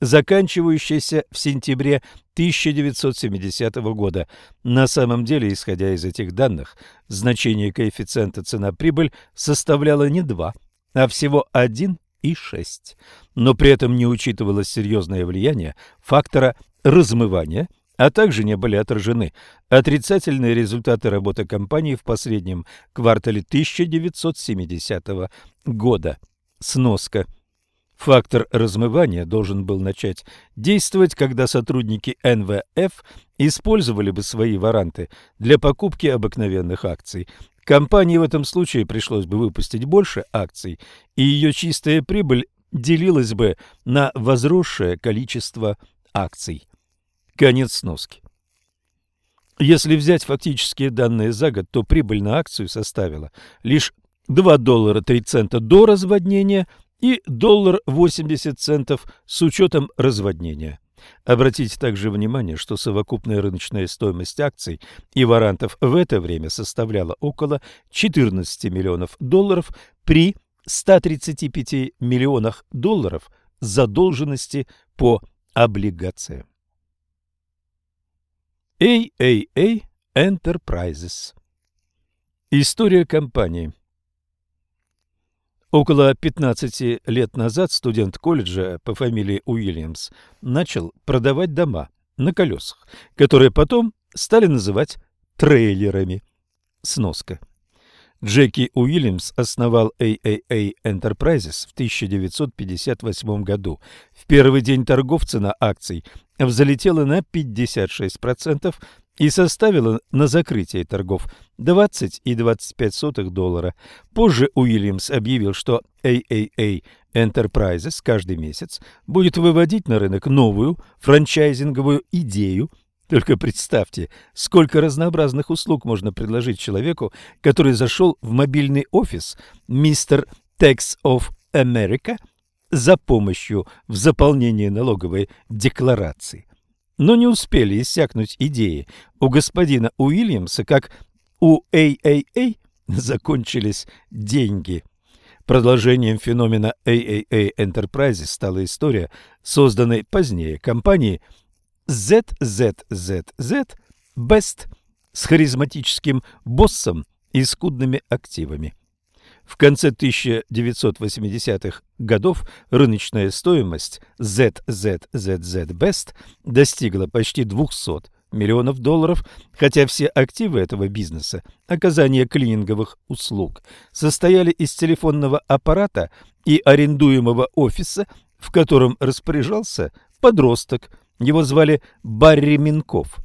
заканчивающейся в сентябре 1970 года. На самом деле, исходя из этих данных, значение коэффициента цена-прибыль составляло не 2, а всего 1,6. Но при этом не учитывалось серьезное влияние фактора размывания – а также не были отражены отрицательные результаты работы компании в последнем квартале 1970 года. Сноска. Фактор размывания должен был начать действовать, когда сотрудники НВФ использовали бы свои варанты для покупки обыкновенных акций. Компании в этом случае пришлось бы выпустить больше акций, и ее чистая прибыль делилась бы на возросшее количество акций. Конец сноски. Если взять фактические данные за год, то прибыль на акцию составила лишь 2 доллара 3 цента до разводнения и доллар 80 центов с учетом разводнения. Обратите также внимание, что совокупная рыночная стоимость акций и варантов в это время составляла около 14 миллионов долларов при 135 миллионах долларов задолженности по облигациям. AAA Enterprises История компании Около 15 лет назад студент колледжа по фамилии Уильямс начал продавать дома на колесах, которые потом стали называть трейлерами. Сноска. Джеки Уильямс основал AAA Enterprises в 1958 году. В первый день торгов цена акций взлетела на 56% и составила на закрытие торгов 20,25 доллара. Позже Уильямс объявил, что AAA Enterprises каждый месяц будет выводить на рынок новую франчайзинговую идею. Только представьте, сколько разнообразных услуг можно предложить человеку, который зашел в мобильный офис Mr. Tax of America – за помощью в заполнении налоговой декларации. Но не успели иссякнуть идеи у господина Уильямса, как у AAA закончились деньги. Продолжением феномена AAA Enterprises стала история, созданной позднее компанией ZZZZ Best с харизматическим боссом и скудными активами. В конце 1980-х годов рыночная стоимость ZZZZ Best достигла почти 200 миллионов долларов, хотя все активы этого бизнеса, оказание клининговых услуг, состояли из телефонного аппарата и арендуемого офиса, в котором распоряжался подросток. Его звали Барри Минков.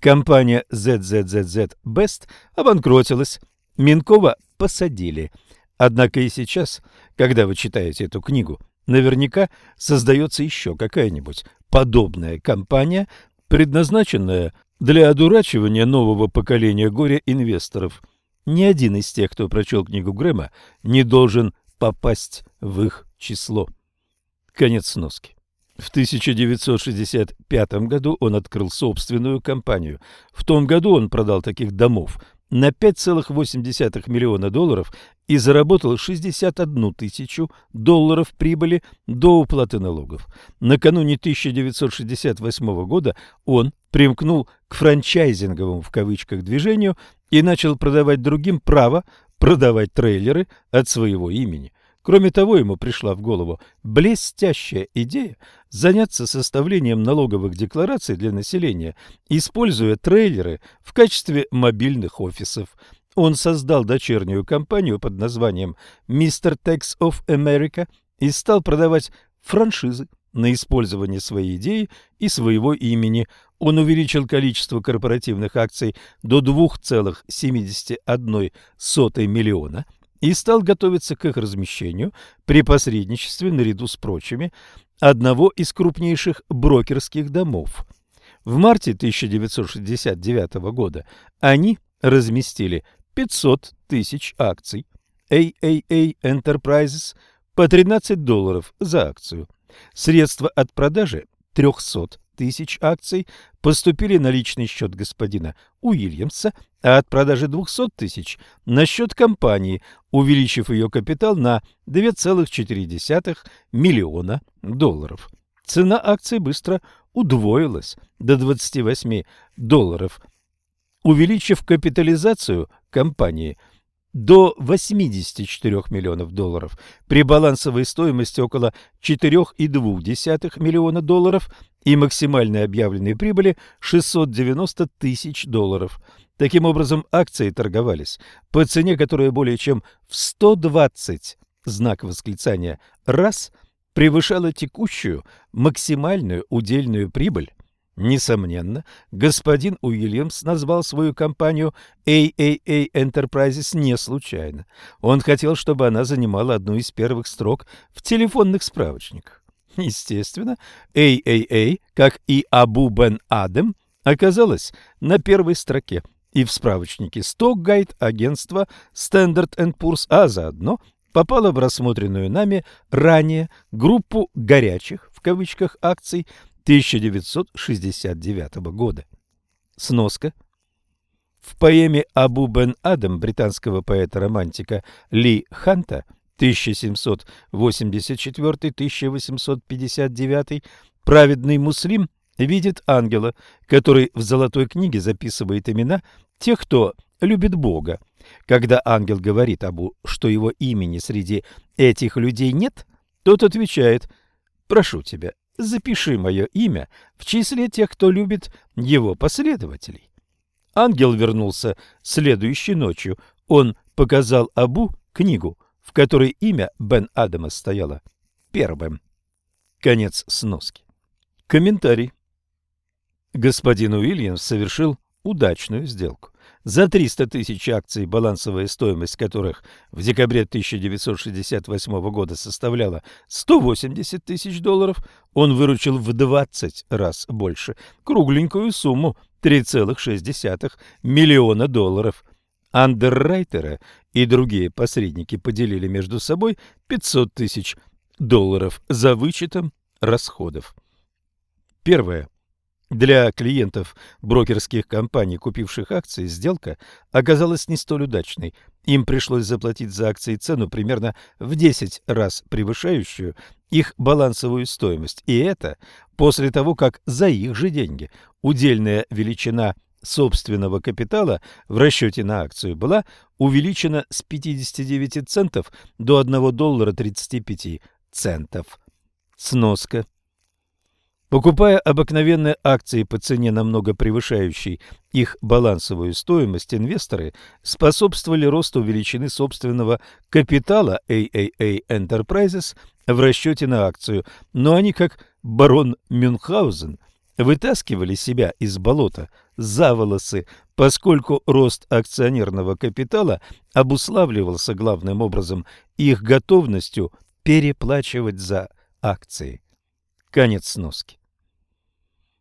Компания ZZZZ Best обанкротилась. Минкова посадили – Однако и сейчас, когда вы читаете эту книгу, наверняка создается еще какая-нибудь подобная компания, предназначенная для одурачивания нового поколения горе-инвесторов. Ни один из тех, кто прочел книгу Грэма, не должен попасть в их число. Конец сноски. В 1965 году он открыл собственную компанию. В том году он продал таких домов на 5,8 миллиона долларов и заработал 61 тысячу долларов прибыли до уплаты налогов. Накануне 1968 года он примкнул к франчайзинговому в кавычках движению и начал продавать другим право продавать трейлеры от своего имени. Кроме того, ему пришла в голову блестящая идея заняться составлением налоговых деклараций для населения, используя трейлеры в качестве мобильных офисов. Он создал дочернюю компанию под названием Mr. Tax of America и стал продавать франшизы на использование своей идеи и своего имени. Он увеличил количество корпоративных акций до 2,71 миллиона и стал готовиться к их размещению при посредничестве наряду с прочими одного из крупнейших брокерских домов. В марте 1969 года они разместили 500 тысяч акций AAA Enterprises по 13 долларов за акцию. Средства от продажи 300 тысяч акций поступили на личный счет господина Уильямса, а от продажи 200 тысяч на счет компании, увеличив ее капитал на 2,4 миллиона долларов. Цена акций быстро удвоилась до 28 долларов. Увеличив капитализацию компании – до 84 миллионов долларов при балансовой стоимости около 4,2 миллиона долларов и максимальной объявленной прибыли 690 тысяч долларов. Таким образом, акции торговались по цене, которая более чем в 120 знак восклицания раз превышала текущую максимальную удельную прибыль Несомненно, господин Уильямс назвал свою компанию AAA Enterprises не случайно. Он хотел, чтобы она занимала одну из первых строк в телефонных справочниках. Естественно, AAA, как и Абу Бен Адем, оказалась на первой строке и в справочнике Guide агентства Standard Poor's, а заодно попала в рассмотренную нами ранее группу «горячих» в кавычках акций – 1969 года. Сноска. В поэме Абу бен Адам британского поэта-романтика Ли Ханта 1784-1859 праведный муслим видит ангела, который в золотой книге записывает имена тех, кто любит Бога. Когда ангел говорит Абу, что его имени среди этих людей нет, тот отвечает «Прошу тебя, запиши мое имя в числе тех, кто любит его последователей. Ангел вернулся следующей ночью. Он показал Абу книгу, в которой имя Бен Адама стояло первым. Конец сноски. Комментарий. Господин Уильямс совершил удачную сделку за 300 тысяч акций, балансовая стоимость которых в декабре 1968 года составляла 180 тысяч долларов, он выручил в 20 раз больше, кругленькую сумму 3,6 миллиона долларов. Андеррайтеры и другие посредники поделили между собой 500 тысяч долларов за вычетом расходов. Первое. Для клиентов брокерских компаний, купивших акции, сделка оказалась не столь удачной. Им пришлось заплатить за акции цену примерно в 10 раз превышающую их балансовую стоимость. И это после того, как за их же деньги удельная величина собственного капитала в расчете на акцию была увеличена с 59 центов до 1 доллара 35 центов. Сноска. Покупая обыкновенные акции по цене намного превышающей их балансовую стоимость, инвесторы способствовали росту величины собственного капитала AAA Enterprises в расчете на акцию, но они, как барон Мюнхгаузен, вытаскивали себя из болота за волосы, поскольку рост акционерного капитала обуславливался главным образом их готовностью переплачивать за акции. Конец сноски.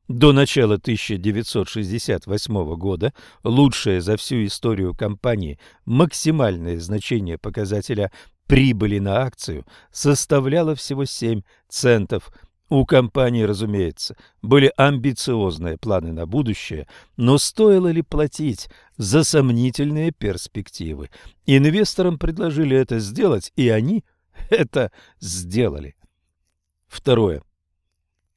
До начала 1968 года лучшее за всю историю компании максимальное значение показателя прибыли на акцию составляло всего 7 центов. У компании, разумеется, были амбициозные планы на будущее, но стоило ли платить за сомнительные перспективы? Инвесторам предложили это сделать, и они *laughs* это сделали. Второе.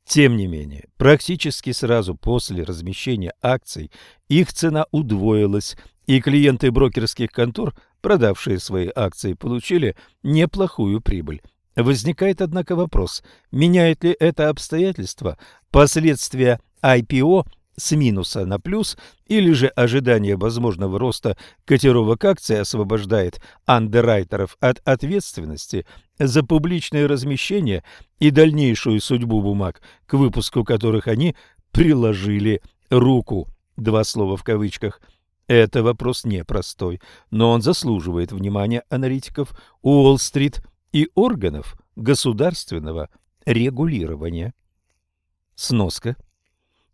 Тем не менее, практически сразу после размещения акций их цена удвоилась, и клиенты брокерских контор продавшие свои акции, получили неплохую прибыль. Возникает, однако, вопрос, меняет ли это обстоятельство последствия IPO с минуса на плюс, или же ожидание возможного роста котировок акций освобождает андеррайтеров от ответственности за публичное размещение и дальнейшую судьбу бумаг, к выпуску которых они приложили руку. Два слова в кавычках. Это вопрос непростой, но он заслуживает внимания аналитиков Уолл-стрит и органов государственного регулирования. Сноска.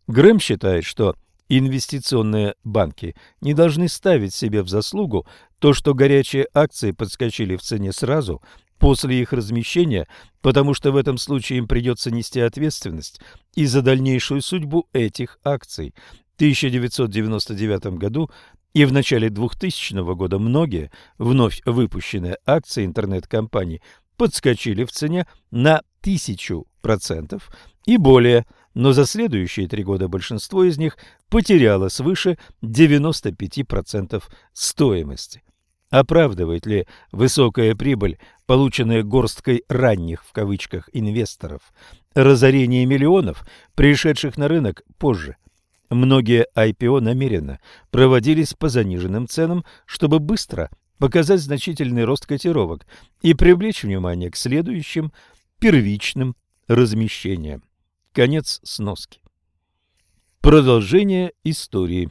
Грэм считает, что инвестиционные банки не должны ставить себе в заслугу то, что горячие акции подскочили в цене сразу после их размещения, потому что в этом случае им придется нести ответственность и за дальнейшую судьбу этих акций. В 1999 году и в начале 2000 года многие вновь выпущенные акции интернет-компаний подскочили в цене на тысячу процентов и более, но за следующие три года большинство из них потеряло свыше 95% стоимости. Оправдывает ли высокая прибыль, полученная горсткой ранних в кавычках инвесторов, разорение миллионов, пришедших на рынок позже? Многие IPO намеренно проводились по заниженным ценам, чтобы быстро показать значительный рост котировок и привлечь внимание к следующим первичным размещениям. Конец сноски. Продолжение истории.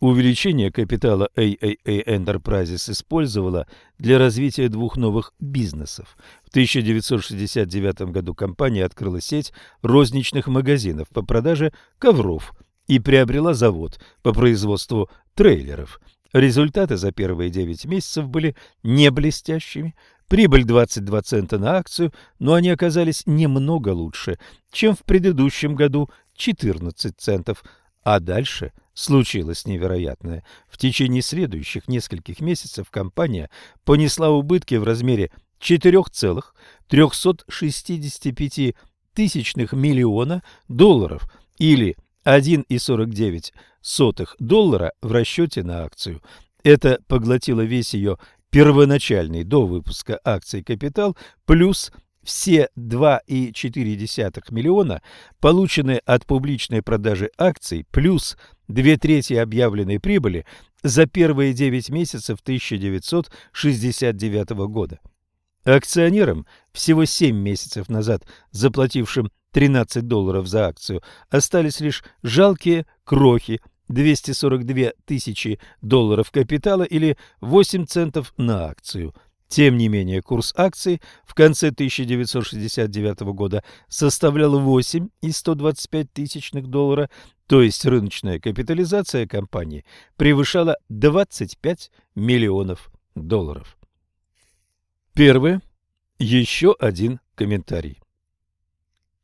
Увеличение капитала AAA Enterprises использовала для развития двух новых бизнесов. В 1969 году компания открыла сеть розничных магазинов по продаже ковров и приобрела завод по производству трейлеров. Результаты за первые 9 месяцев были не блестящими. Прибыль 22 цента на акцию, но они оказались немного лучше, чем в предыдущем году 14 центов. А дальше случилось невероятное. В течение следующих нескольких месяцев компания понесла убытки в размере 4,365 тысячных миллиона долларов или 1,49 доллара в расчете на акцию. Это поглотило весь ее первоначальный до выпуска акций капитал плюс все 2,4 миллиона, полученные от публичной продажи акций, плюс две трети объявленной прибыли за первые 9 месяцев 1969 года. Акционерам, всего 7 месяцев назад заплатившим 13 долларов за акцию, остались лишь жалкие крохи 242 тысячи долларов капитала или 8 центов на акцию – тем не менее, курс акций в конце 1969 года составлял 8 и 125 тысячных доллара, то есть рыночная капитализация компании превышала 25 миллионов долларов. Первое. Еще один комментарий.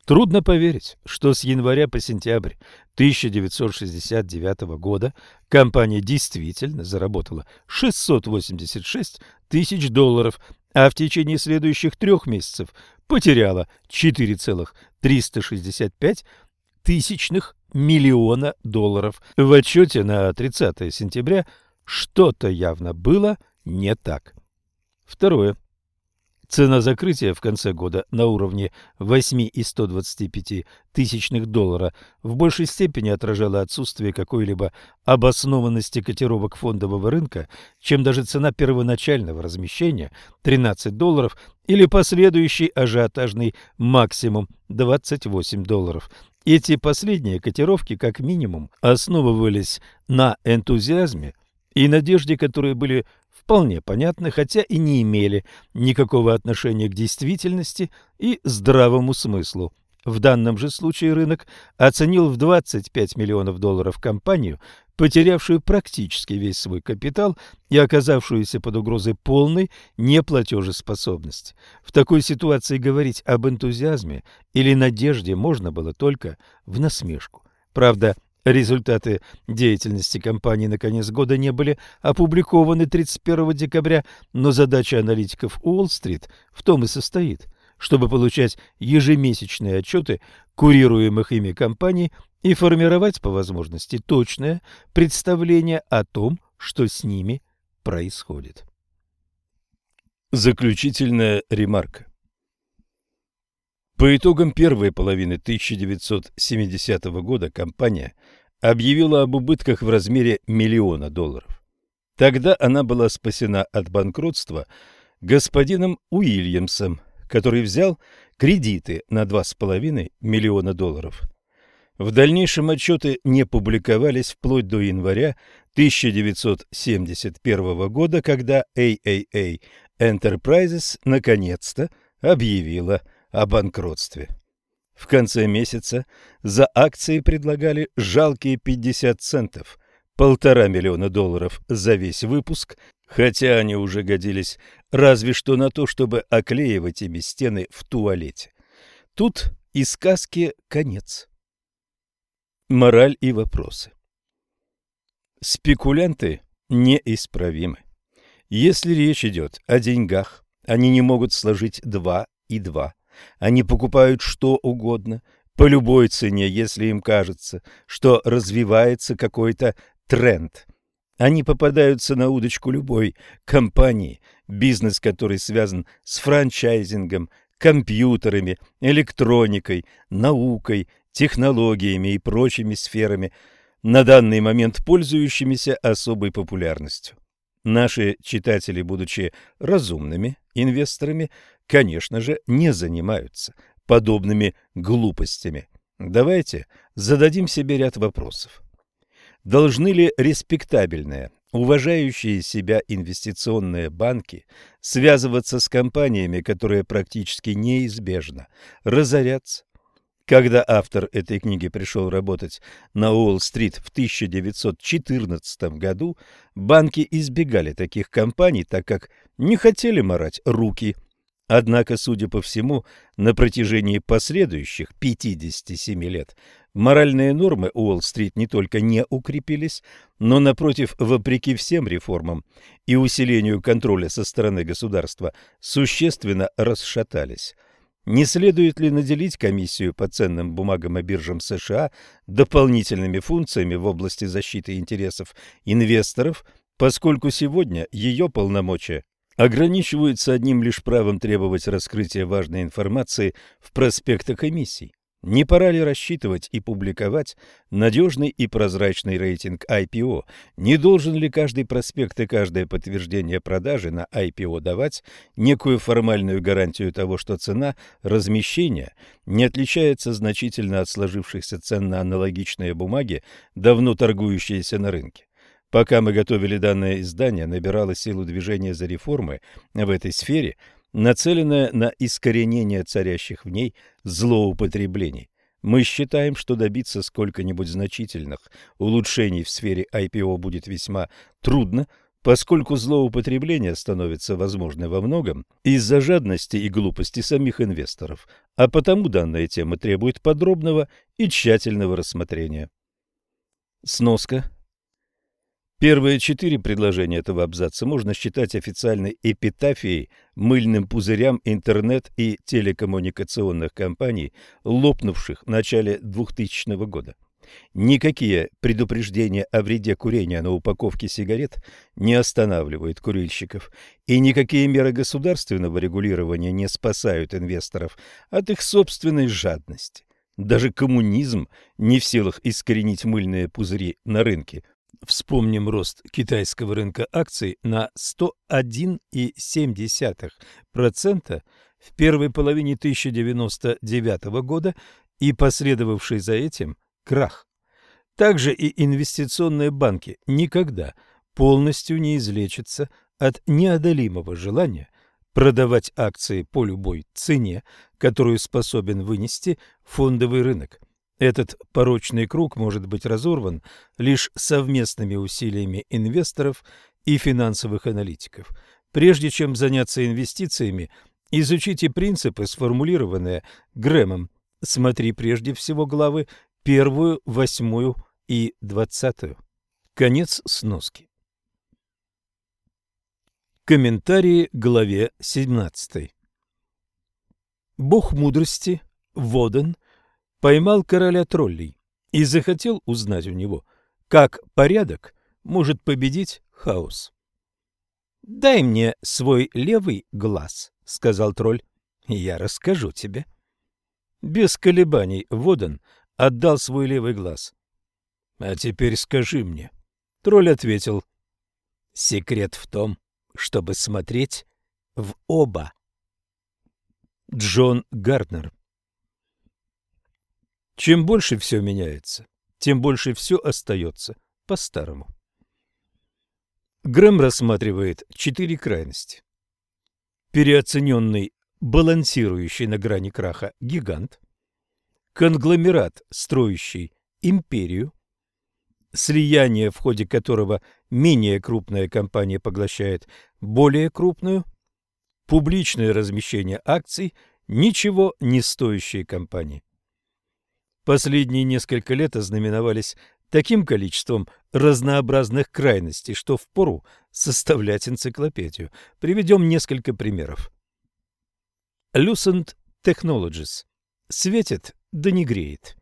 Трудно поверить, что с января по сентябрь 1969 года компания действительно заработала 686 тысяч долларов, а в течение следующих трех месяцев потеряла 4,365 тысячных миллиона долларов. В отчете на 30 сентября что-то явно было не так. Второе. Цена закрытия в конце года на уровне 8,125 тысячных доллара в большей степени отражала отсутствие какой-либо обоснованности котировок фондового рынка, чем даже цена первоначального размещения 13 долларов или последующий ажиотажный максимум 28 долларов. Эти последние котировки как минимум основывались на энтузиазме и надежде, которые были вполне понятны, хотя и не имели никакого отношения к действительности и здравому смыслу. В данном же случае рынок оценил в 25 миллионов долларов компанию, потерявшую практически весь свой капитал и оказавшуюся под угрозой полной неплатежеспособности. В такой ситуации говорить об энтузиазме или надежде можно было только в насмешку. Правда, Результаты деятельности компании на конец года не были опубликованы 31 декабря, но задача аналитиков Уолл-стрит в том и состоит, чтобы получать ежемесячные отчеты курируемых ими компаний и формировать по возможности точное представление о том, что с ними происходит. Заключительная ремарка. По итогам первой половины 1970 года компания объявила об убытках в размере миллиона долларов. Тогда она была спасена от банкротства господином Уильямсом, который взял кредиты на 2,5 миллиона долларов. В дальнейшем отчеты не публиковались вплоть до января 1971 года, когда AAA Enterprises наконец-то объявила о банкротстве. В конце месяца за акции предлагали жалкие 50 центов, полтора миллиона долларов за весь выпуск, хотя они уже годились разве что на то, чтобы оклеивать ими стены в туалете. Тут и сказки конец. Мораль и вопросы. Спекулянты неисправимы. Если речь идет о деньгах, они не могут сложить два и два. Они покупают что угодно, по любой цене, если им кажется, что развивается какой-то тренд. Они попадаются на удочку любой компании, бизнес который связан с франчайзингом, компьютерами, электроникой, наукой, технологиями и прочими сферами, на данный момент пользующимися особой популярностью. Наши читатели, будучи разумными инвесторами, конечно же, не занимаются подобными глупостями. Давайте зададим себе ряд вопросов. Должны ли респектабельные, уважающие себя инвестиционные банки связываться с компаниями, которые практически неизбежно разорятся, когда автор этой книги пришел работать на Уолл-стрит в 1914 году, банки избегали таких компаний, так как не хотели морать руки. Однако, судя по всему, на протяжении последующих 57 лет моральные нормы Уолл-стрит не только не укрепились, но, напротив, вопреки всем реформам и усилению контроля со стороны государства, существенно расшатались. Не следует ли наделить комиссию по ценным бумагам и биржам США дополнительными функциями в области защиты интересов инвесторов, поскольку сегодня ее полномочия ограничиваются одним лишь правом требовать раскрытия важной информации в проспектах эмиссий? Не пора ли рассчитывать и публиковать надежный и прозрачный рейтинг IPO? Не должен ли каждый проспект и каждое подтверждение продажи на IPO давать некую формальную гарантию того, что цена размещения не отличается значительно от сложившихся цен на аналогичные бумаги, давно торгующиеся на рынке? Пока мы готовили данное издание, набирало силу движение за реформы в этой сфере – нацеленная на искоренение царящих в ней злоупотреблений. Мы считаем, что добиться сколько-нибудь значительных улучшений в сфере IPO будет весьма трудно, поскольку злоупотребление становится возможны во многом из-за жадности и глупости самих инвесторов, а потому данная тема требует подробного и тщательного рассмотрения. Сноска Первые четыре предложения этого абзаца можно считать официальной эпитафией мыльным пузырям интернет- и телекоммуникационных компаний, лопнувших в начале 2000 года. Никакие предупреждения о вреде курения на упаковке сигарет не останавливают курильщиков, и никакие меры государственного регулирования не спасают инвесторов от их собственной жадности. Даже коммунизм не в силах искоренить мыльные пузыри на рынке, Вспомним рост китайского рынка акций на 101,7% в первой половине 1099 года и последовавший за этим крах. Также и инвестиционные банки никогда полностью не излечатся от неодолимого желания продавать акции по любой цене, которую способен вынести фондовый рынок. Этот порочный круг может быть разорван лишь совместными усилиями инвесторов и финансовых аналитиков. Прежде чем заняться инвестициями, изучите принципы, сформулированные Грэмом. Смотри прежде всего главы первую, восьмую и двадцатую. Конец сноски. Комментарии к главе 17. Бог мудрости, Воден – поймал короля троллей и захотел узнать у него, как порядок может победить хаос. «Дай мне свой левый глаз», — сказал тролль. «Я расскажу тебе». Без колебаний Воден отдал свой левый глаз. «А теперь скажи мне». Тролль ответил. «Секрет в том, чтобы смотреть в оба». Джон Гарднер Чем больше все меняется, тем больше все остается по-старому. Грэм рассматривает четыре крайности. Переоцененный, балансирующий на грани краха гигант, конгломерат, строящий империю, слияние, в ходе которого менее крупная компания поглощает более крупную, публичное размещение акций ничего не стоящие компании. Последние несколько лет ознаменовались таким количеством разнообразных крайностей, что впору составлять энциклопедию. Приведем несколько примеров. Lucent Technologies. Светит, да не греет.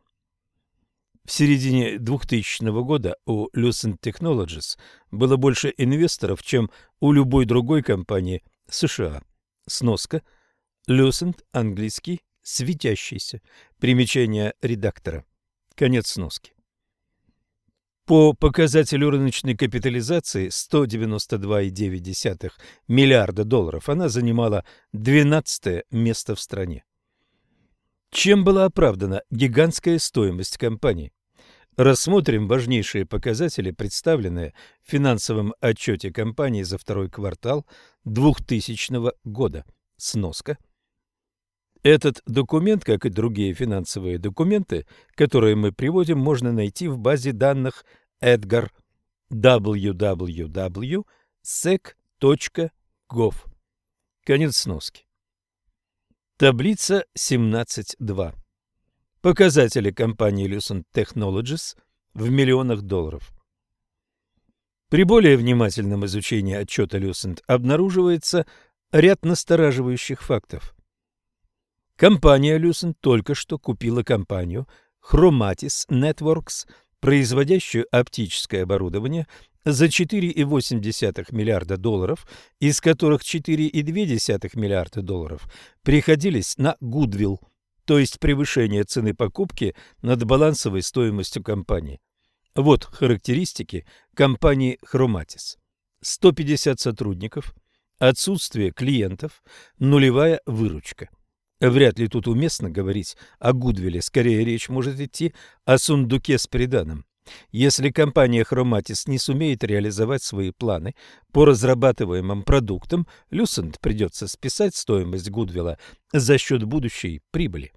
В середине 2000 года у Lucent Technologies было больше инвесторов, чем у любой другой компании США. Сноска. Lucent, английский, светящийся. Примечание редактора. Конец сноски. По показателю рыночной капитализации 192,9 миллиарда долларов она занимала 12 место в стране. Чем была оправдана гигантская стоимость компании? Рассмотрим важнейшие показатели, представленные в финансовом отчете компании за второй квартал 2000 года. Сноска. Этот документ, как и другие финансовые документы, которые мы приводим, можно найти в базе данных Edgar www.sec.gov. Конец сноски. Таблица 17.2. Показатели компании Lucent Technologies в миллионах долларов. При более внимательном изучении отчета Lucent обнаруживается ряд настораживающих фактов. Компания Lucent только что купила компанию Chromatis Networks, производящую оптическое оборудование за 4,8 миллиарда долларов, из которых 4,2 миллиарда долларов приходились на гудвилл, то есть превышение цены покупки над балансовой стоимостью компании. Вот характеристики компании Chromatis. 150 сотрудников, отсутствие клиентов, нулевая выручка. Вряд ли тут уместно говорить о Гудвилле, скорее речь может идти о сундуке с приданым. Если компания Chromatis не сумеет реализовать свои планы по разрабатываемым продуктам, Люсент придется списать стоимость Гудвилла за счет будущей прибыли.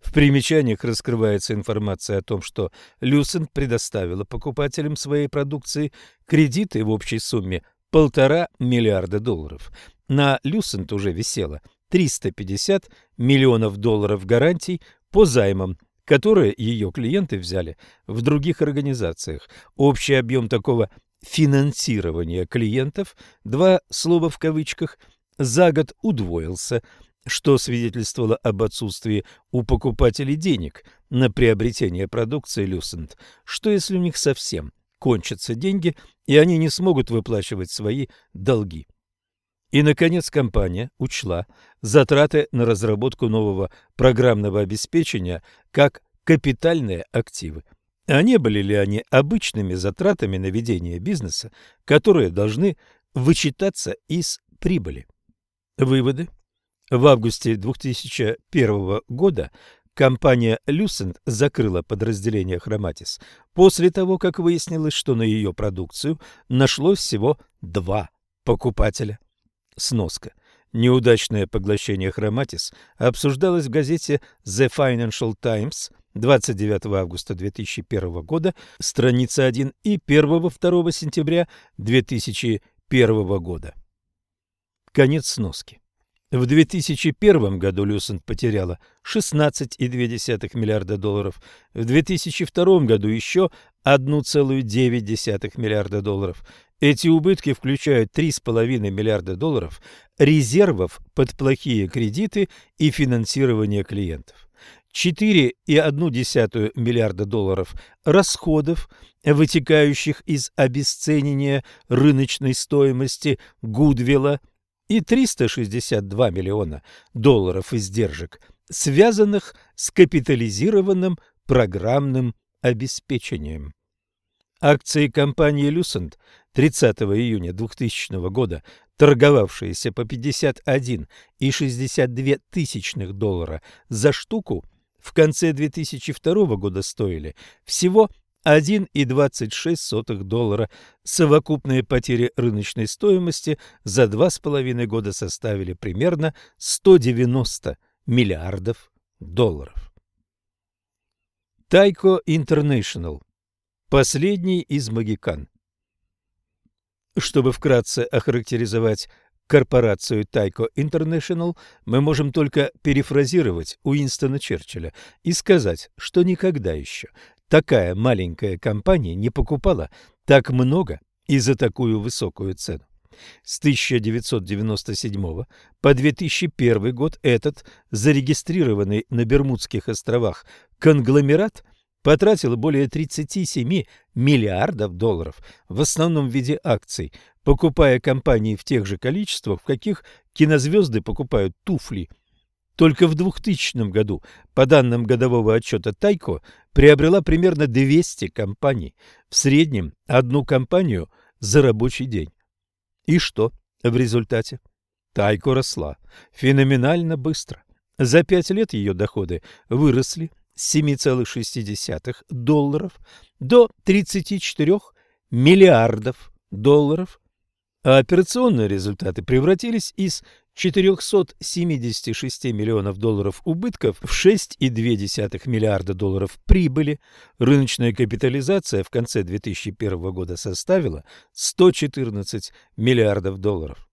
В примечаниях раскрывается информация о том, что Люсент предоставила покупателям своей продукции кредиты в общей сумме полтора миллиарда долларов. На Люсент уже висело 350 миллионов долларов гарантий по займам, которые ее клиенты взяли в других организациях. Общий объем такого финансирования клиентов, два слова в кавычках, за год удвоился, что свидетельствовало об отсутствии у покупателей денег на приобретение продукции Lucent. Что если у них совсем кончатся деньги, и они не смогут выплачивать свои долги? И, наконец, компания учла затраты на разработку нового программного обеспечения как капитальные активы. А не были ли они обычными затратами на ведение бизнеса, которые должны вычитаться из прибыли? Выводы. В августе 2001 года компания Lucent закрыла подразделение Chromatis после того, как выяснилось, что на ее продукцию нашлось всего два покупателя. Сноска. Неудачное поглощение Хроматис обсуждалось в газете The Financial Times 29 августа 2001 года, страница 1 и 1-2 сентября 2001 года. Конец сноски. В 2001 году Люсент потеряла 16,2 миллиарда долларов, в 2002 году еще 1,9 миллиарда долларов. Эти убытки включают 3,5 миллиарда долларов резервов под плохие кредиты и финансирование клиентов. 4,1 миллиарда долларов расходов, вытекающих из обесценения рыночной стоимости Гудвилла, и 362 миллиона долларов издержек, связанных с капитализированным программным обеспечением. Акции компании «Люсент» 30 июня 2000 года, торговавшиеся по 51,62 тысячных доллара за штуку, в конце 2002 года стоили всего 1,26 доллара. Совокупные потери рыночной стоимости за два с половиной года составили примерно 190 миллиардов долларов. Тайко Интернешнл. Последний из магикан. Чтобы вкратце охарактеризовать корпорацию Tyco International, мы можем только перефразировать Уинстона Черчилля и сказать, что никогда еще такая маленькая компания не покупала так много и за такую высокую цену. С 1997 по 2001 год этот зарегистрированный на Бермудских островах конгломерат потратил более 37 миллиардов долларов, в основном в виде акций, покупая компании в тех же количествах, в каких кинозвезды покупают туфли. Только в 2000 году, по данным годового отчета Тайко, приобрела примерно 200 компаний, в среднем одну компанию за рабочий день. И что в результате? Тайко росла феноменально быстро. За пять лет ее доходы выросли 7,6 долларов до 34 миллиардов долларов, а операционные результаты превратились из 476 миллионов долларов убытков в 6,2 миллиарда долларов прибыли. Рыночная капитализация в конце 2001 года составила 114 миллиардов долларов.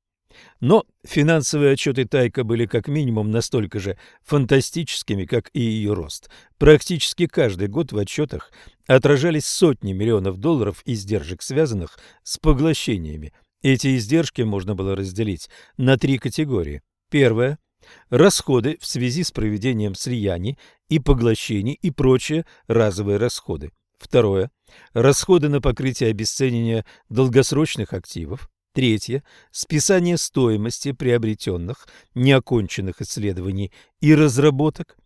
Но финансовые отчеты Тайка были как минимум настолько же фантастическими, как и ее рост. Практически каждый год в отчетах отражались сотни миллионов долларов издержек, связанных с поглощениями. Эти издержки можно было разделить на три категории. Первая – расходы в связи с проведением слияний и поглощений и прочие разовые расходы. Второе – расходы на покрытие обесценения долгосрочных активов. Третье – списание стоимости приобретенных, неоконченных исследований и разработок.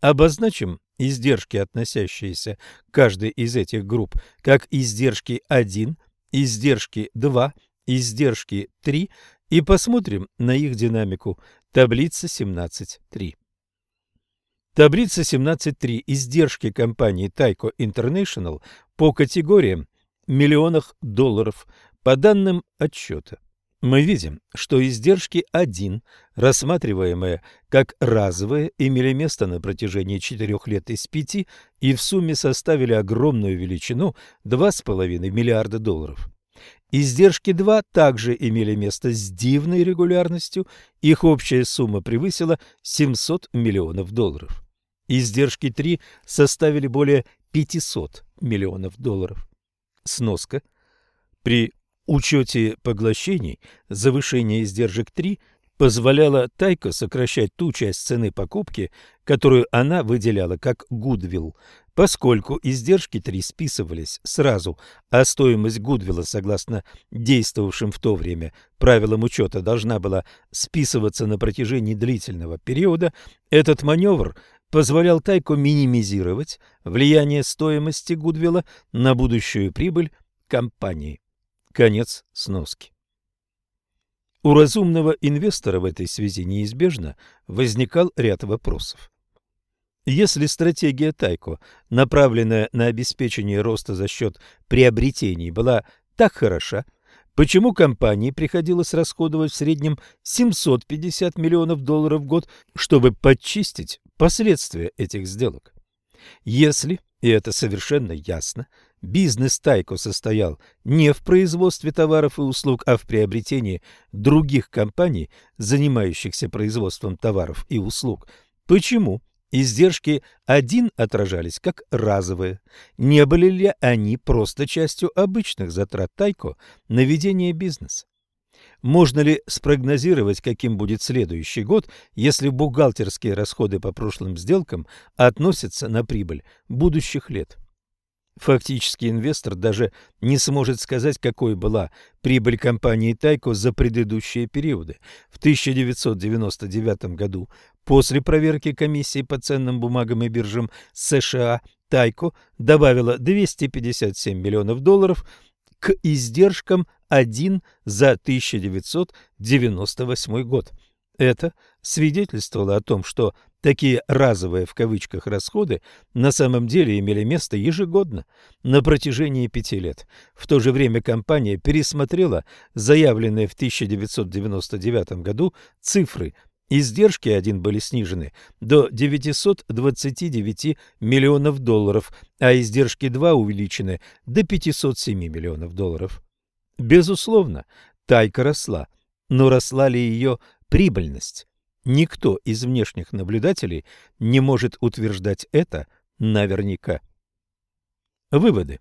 Обозначим издержки, относящиеся к каждой из этих групп, как издержки 1, издержки 2, издержки 3 и посмотрим на их динамику. Таблица 17.3. Таблица 17.3. Издержки компании Tyco International по категориям миллионах долларов по данным отчета, мы видим, что издержки 1, рассматриваемые как разовые, имели место на протяжении 4 лет из 5 и в сумме составили огромную величину 2,5 миллиарда долларов. Издержки 2 также имели место с дивной регулярностью, их общая сумма превысила 700 миллионов долларов. Издержки 3 составили более 500 миллионов долларов. Сноска. При учете поглощений завышение издержек 3 позволяло Тайко сокращать ту часть цены покупки, которую она выделяла как гудвилл, поскольку издержки 3 списывались сразу, а стоимость гудвилла, согласно действовавшим в то время правилам учета, должна была списываться на протяжении длительного периода, этот маневр позволял Тайко минимизировать влияние стоимости гудвилла на будущую прибыль компании. Конец сноски. У разумного инвестора в этой связи неизбежно возникал ряд вопросов. Если стратегия Тайко, направленная на обеспечение роста за счет приобретений, была так хороша, почему компании приходилось расходовать в среднем 750 миллионов долларов в год, чтобы подчистить последствия этих сделок? Если, и это совершенно ясно, Бизнес Тайко состоял не в производстве товаров и услуг, а в приобретении других компаний, занимающихся производством товаров и услуг. Почему издержки один отражались как разовые? Не были ли они просто частью обычных затрат Тайко на ведение бизнеса? Можно ли спрогнозировать, каким будет следующий год, если бухгалтерские расходы по прошлым сделкам относятся на прибыль будущих лет? Фактически инвестор даже не сможет сказать, какой была прибыль компании Тайко за предыдущие периоды. В 1999 году, после проверки комиссии по ценным бумагам и биржам США, Тайко добавила 257 миллионов долларов к издержкам 1 за 1998 год. Это свидетельствовало о том, что такие «разовые» в кавычках расходы на самом деле имели место ежегодно на протяжении пяти лет. В то же время компания пересмотрела заявленные в 1999 году цифры Издержки один были снижены до 929 миллионов долларов, а издержки 2 увеличены до 507 миллионов долларов. Безусловно, Тайка росла, но росла ли ее прибыльность? Никто из внешних наблюдателей не может утверждать это наверняка. Выводы.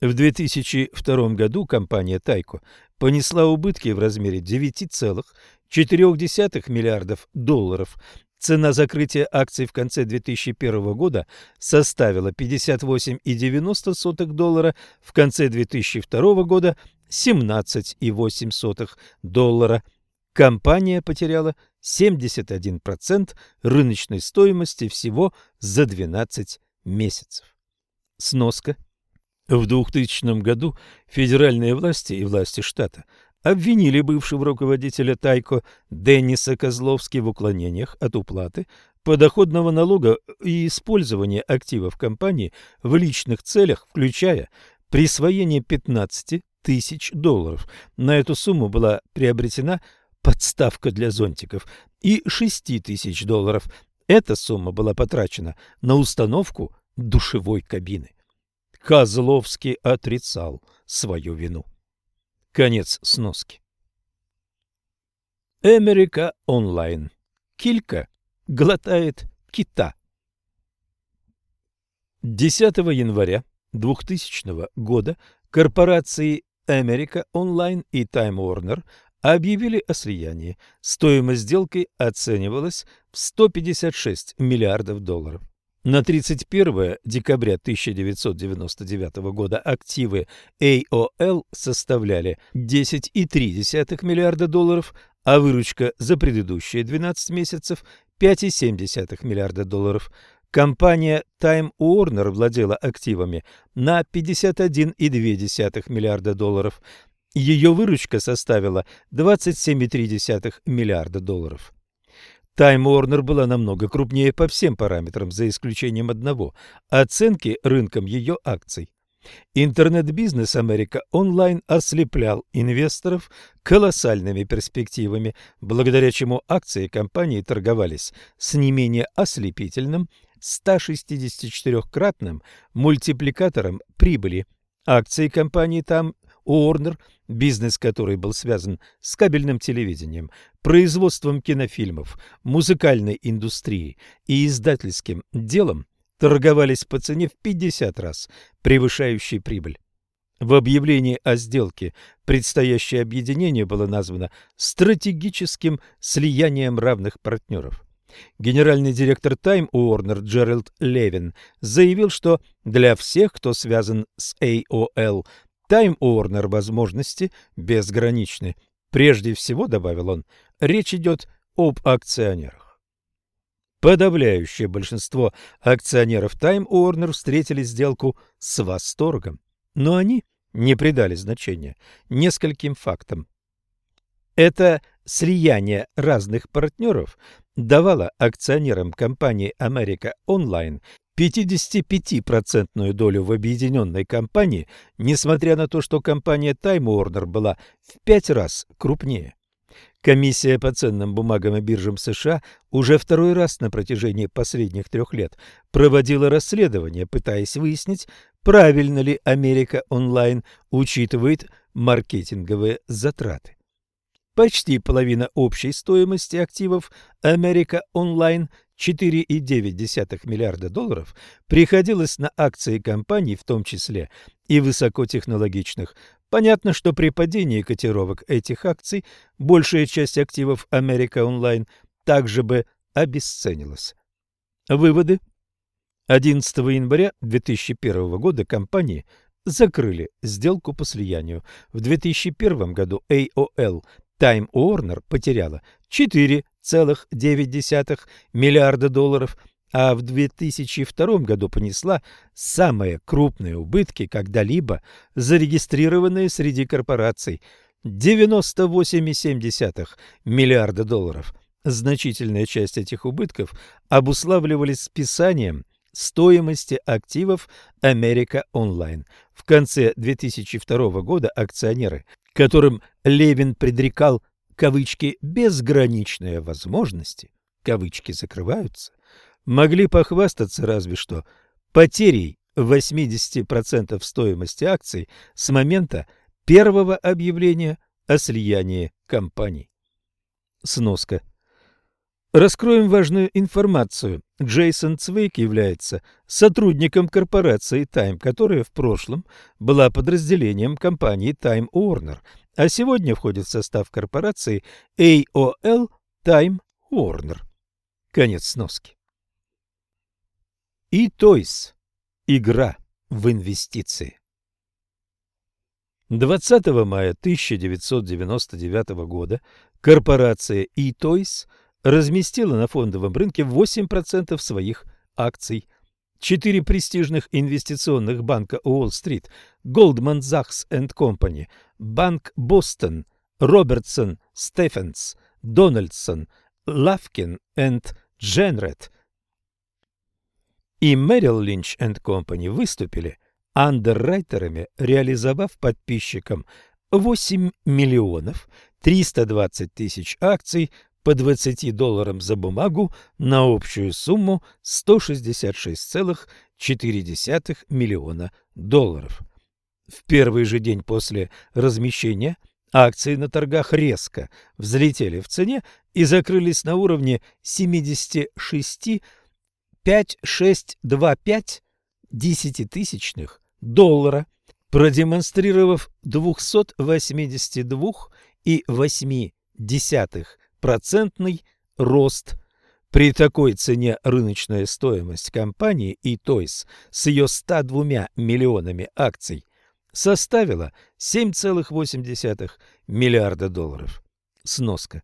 В 2002 году компания Тайко понесла убытки в размере 9,4 миллиардов долларов. Цена закрытия акций в конце 2001 года составила 58,90 доллара, в конце 2002 года 17,8 доллара. Компания потеряла 71% рыночной стоимости всего за 12 месяцев. Сноска – в 2000 году федеральные власти и власти штата обвинили бывшего руководителя Тайко Денниса Козловски в уклонениях от уплаты подоходного налога и использования активов компании в личных целях, включая присвоение 15 тысяч долларов. На эту сумму была приобретена подставка для зонтиков и 6 тысяч долларов. Эта сумма была потрачена на установку душевой кабины. Козловский отрицал свою вину. Конец сноски. Америка онлайн. Килька глотает кита. 10 января 2000 года корпорации Америка Онлайн и Time Warner объявили о слиянии. Стоимость сделки оценивалась в 156 миллиардов долларов. На 31 декабря 1999 года активы AOL составляли 10,3 миллиарда долларов, а выручка за предыдущие 12 месяцев – 5,7 миллиарда долларов. Компания Time Warner владела активами на 51,2 миллиарда долларов. Ее выручка составила 27,3 миллиарда долларов. Time Warner была намного крупнее по всем параметрам, за исключением одного – оценки рынком ее акций. Интернет-бизнес Америка онлайн ослеплял инвесторов колоссальными перспективами, благодаря чему акции компании торговались с не менее ослепительным 164-кратным мультипликатором прибыли. Акции компании там Уорнер, бизнес который был связан с кабельным телевидением, производством кинофильмов, музыкальной индустрией и издательским делом, торговались по цене в 50 раз, превышающей прибыль. В объявлении о сделке предстоящее объединение было названо стратегическим слиянием равных партнеров. Генеральный директор Time Warner Джеральд Левин заявил, что для всех, кто связан с AOL, Time Warner возможности безграничны. Прежде всего, добавил он, речь идет об акционерах. Подавляющее большинство акционеров Time Warner встретили сделку с восторгом, но они не придали значения нескольким фактам. Это слияние разных партнеров давало акционерам компании America Online 55% долю в объединенной компании, несмотря на то, что компания Time Warner была в пять раз крупнее. Комиссия по ценным бумагам и биржам США уже второй раз на протяжении последних трех лет проводила расследование, пытаясь выяснить, правильно ли Америка онлайн учитывает маркетинговые затраты. Почти половина общей стоимости активов Америка онлайн 4,9 миллиарда долларов приходилось на акции компаний, в том числе и высокотехнологичных Понятно, что при падении котировок этих акций большая часть активов Америка Онлайн также бы обесценилась. Выводы. 11 января 2001 года компании закрыли сделку по слиянию. В 2001 году AOL Time Warner потеряла 4,9 миллиарда долларов, а в 2002 году понесла самые крупные убытки, когда-либо зарегистрированные среди корпораций – 98,7 миллиарда долларов. Значительная часть этих убытков обуславливались списанием стоимости активов Америка Онлайн. В конце 2002 года акционеры, которым Левин предрекал кавычки «безграничные возможности», кавычки закрываются, могли похвастаться разве что потерей 80% стоимости акций с момента первого объявления о слиянии компаний. Сноска. Раскроем важную информацию. Джейсон Цвейк является сотрудником корпорации Time, которая в прошлом была подразделением компании Time Warner, а сегодня входит в состав корпорации AOL Time Warner. Конец сноски. И Toys. Игра в инвестиции. 20 мая 1999 года корпорация eToys – разместила на фондовом рынке 8% своих акций. Четыре престижных инвестиционных банка Уолл-стрит – Goldman Sachs Company, Банк Бостон, Робертсон Стефенс, Дональдсон, Лавкин и Дженрет и Merrill Lynch Company выступили андеррайтерами, реализовав подписчикам 8 миллионов 320 тысяч акций по 20 долларам за бумагу на общую сумму 166,4 миллиона долларов. В первый же день после размещения акции на торгах резко взлетели в цене и закрылись на уровне 76,5625 десятитысячных доллара, продемонстрировав 282,8 процентный рост. При такой цене рыночная стоимость компании eToys с ее 102 миллионами акций составила 7,8 миллиарда долларов. Сноска.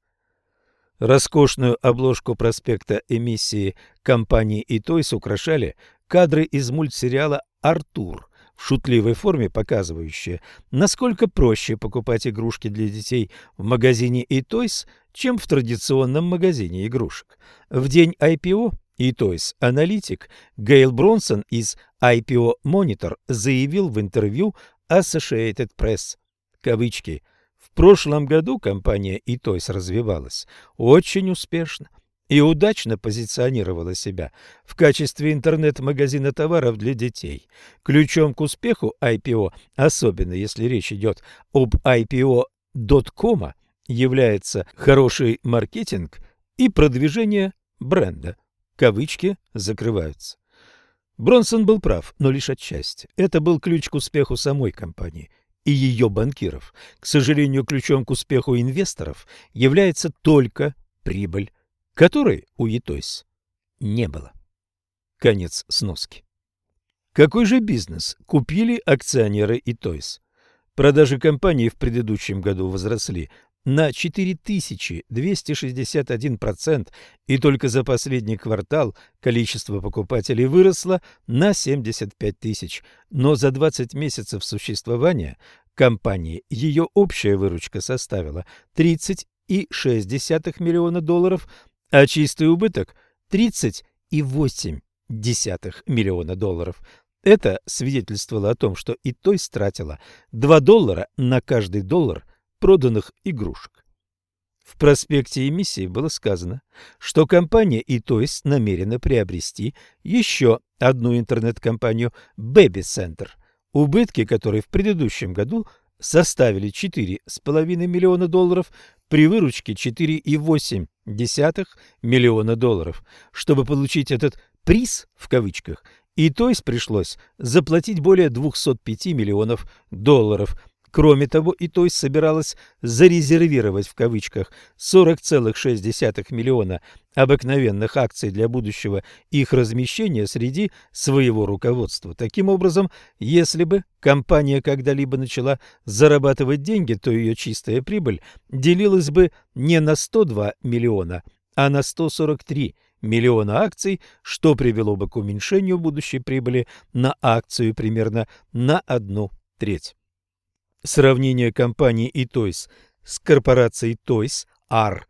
Роскошную обложку проспекта эмиссии компании eToys украшали кадры из мультсериала «Артур», в шутливой форме показывающая, насколько проще покупать игрушки для детей в магазине eToys, чем в традиционном магазине игрушек. В день IPO eToys аналитик Гейл Бронсон из IPO Monitor заявил в интервью Associated Press, кавычки, «В прошлом году компания eToys развивалась. Очень успешно и удачно позиционировала себя в качестве интернет-магазина товаров для детей. Ключом к успеху IPO, особенно если речь идет об IPO.com, является хороший маркетинг и продвижение бренда. Кавычки закрываются. Бронсон был прав, но лишь отчасти. Это был ключ к успеху самой компании и ее банкиров. К сожалению, ключом к успеху инвесторов является только прибыль которой у Етойс не было. Конец сноски. Какой же бизнес купили акционеры Итойс? Продажи компании в предыдущем году возросли на 4261%, и только за последний квартал количество покупателей выросло на 75 тысяч. Но за 20 месяцев существования компании ее общая выручка составила 30,6 миллиона долларов, а чистый убыток 30,8 миллиона долларов. Это свидетельствовало о том, что и той стратила 2 доллара на каждый доллар проданных игрушек. В проспекте эмиссии было сказано, что компания eToys намерена приобрести еще одну интернет-компанию Baby Center, убытки которой в предыдущем году составили 4,5 миллиона долларов при выручке 4,8 миллиона долларов. Чтобы получить этот «приз» в кавычках, и то есть пришлось заплатить более 205 миллионов долларов. Кроме того, и то есть собиралась «зарезервировать» в кавычках 40,6 миллиона обыкновенных акций для будущего их размещения среди своего руководства. Таким образом, если бы компания когда-либо начала зарабатывать деньги, то ее чистая прибыль делилась бы не на 102 миллиона, а на 143 миллиона акций, что привело бы к уменьшению будущей прибыли на акцию примерно на одну треть. Сравнение компании eToys с корпорацией Toys R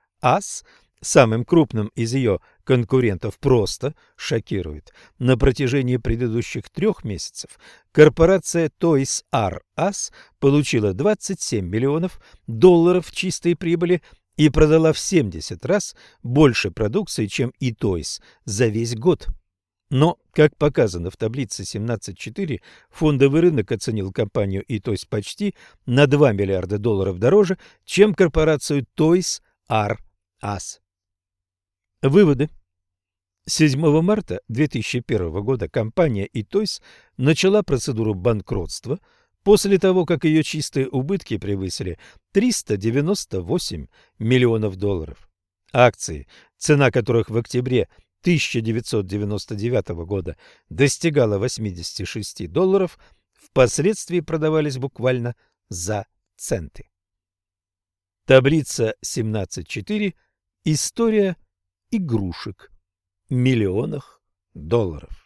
самым крупным из ее конкурентов, просто шокирует. На протяжении предыдущих трех месяцев корпорация Toys R Us получила 27 миллионов долларов чистой прибыли и продала в 70 раз больше продукции, чем eToys за весь год. Но, как показано в таблице 17.4, фондовый рынок оценил компанию eToys почти на 2 миллиарда долларов дороже, чем корпорацию Toys R Us. Выводы. 7 марта 2001 года компания eToys начала процедуру банкротства после того, как ее чистые убытки превысили 398 миллионов долларов. Акции, цена которых в октябре 1999 года достигала 86 долларов, впоследствии продавались буквально за центы. Таблица 17.4. История игрушек. Миллионах долларов.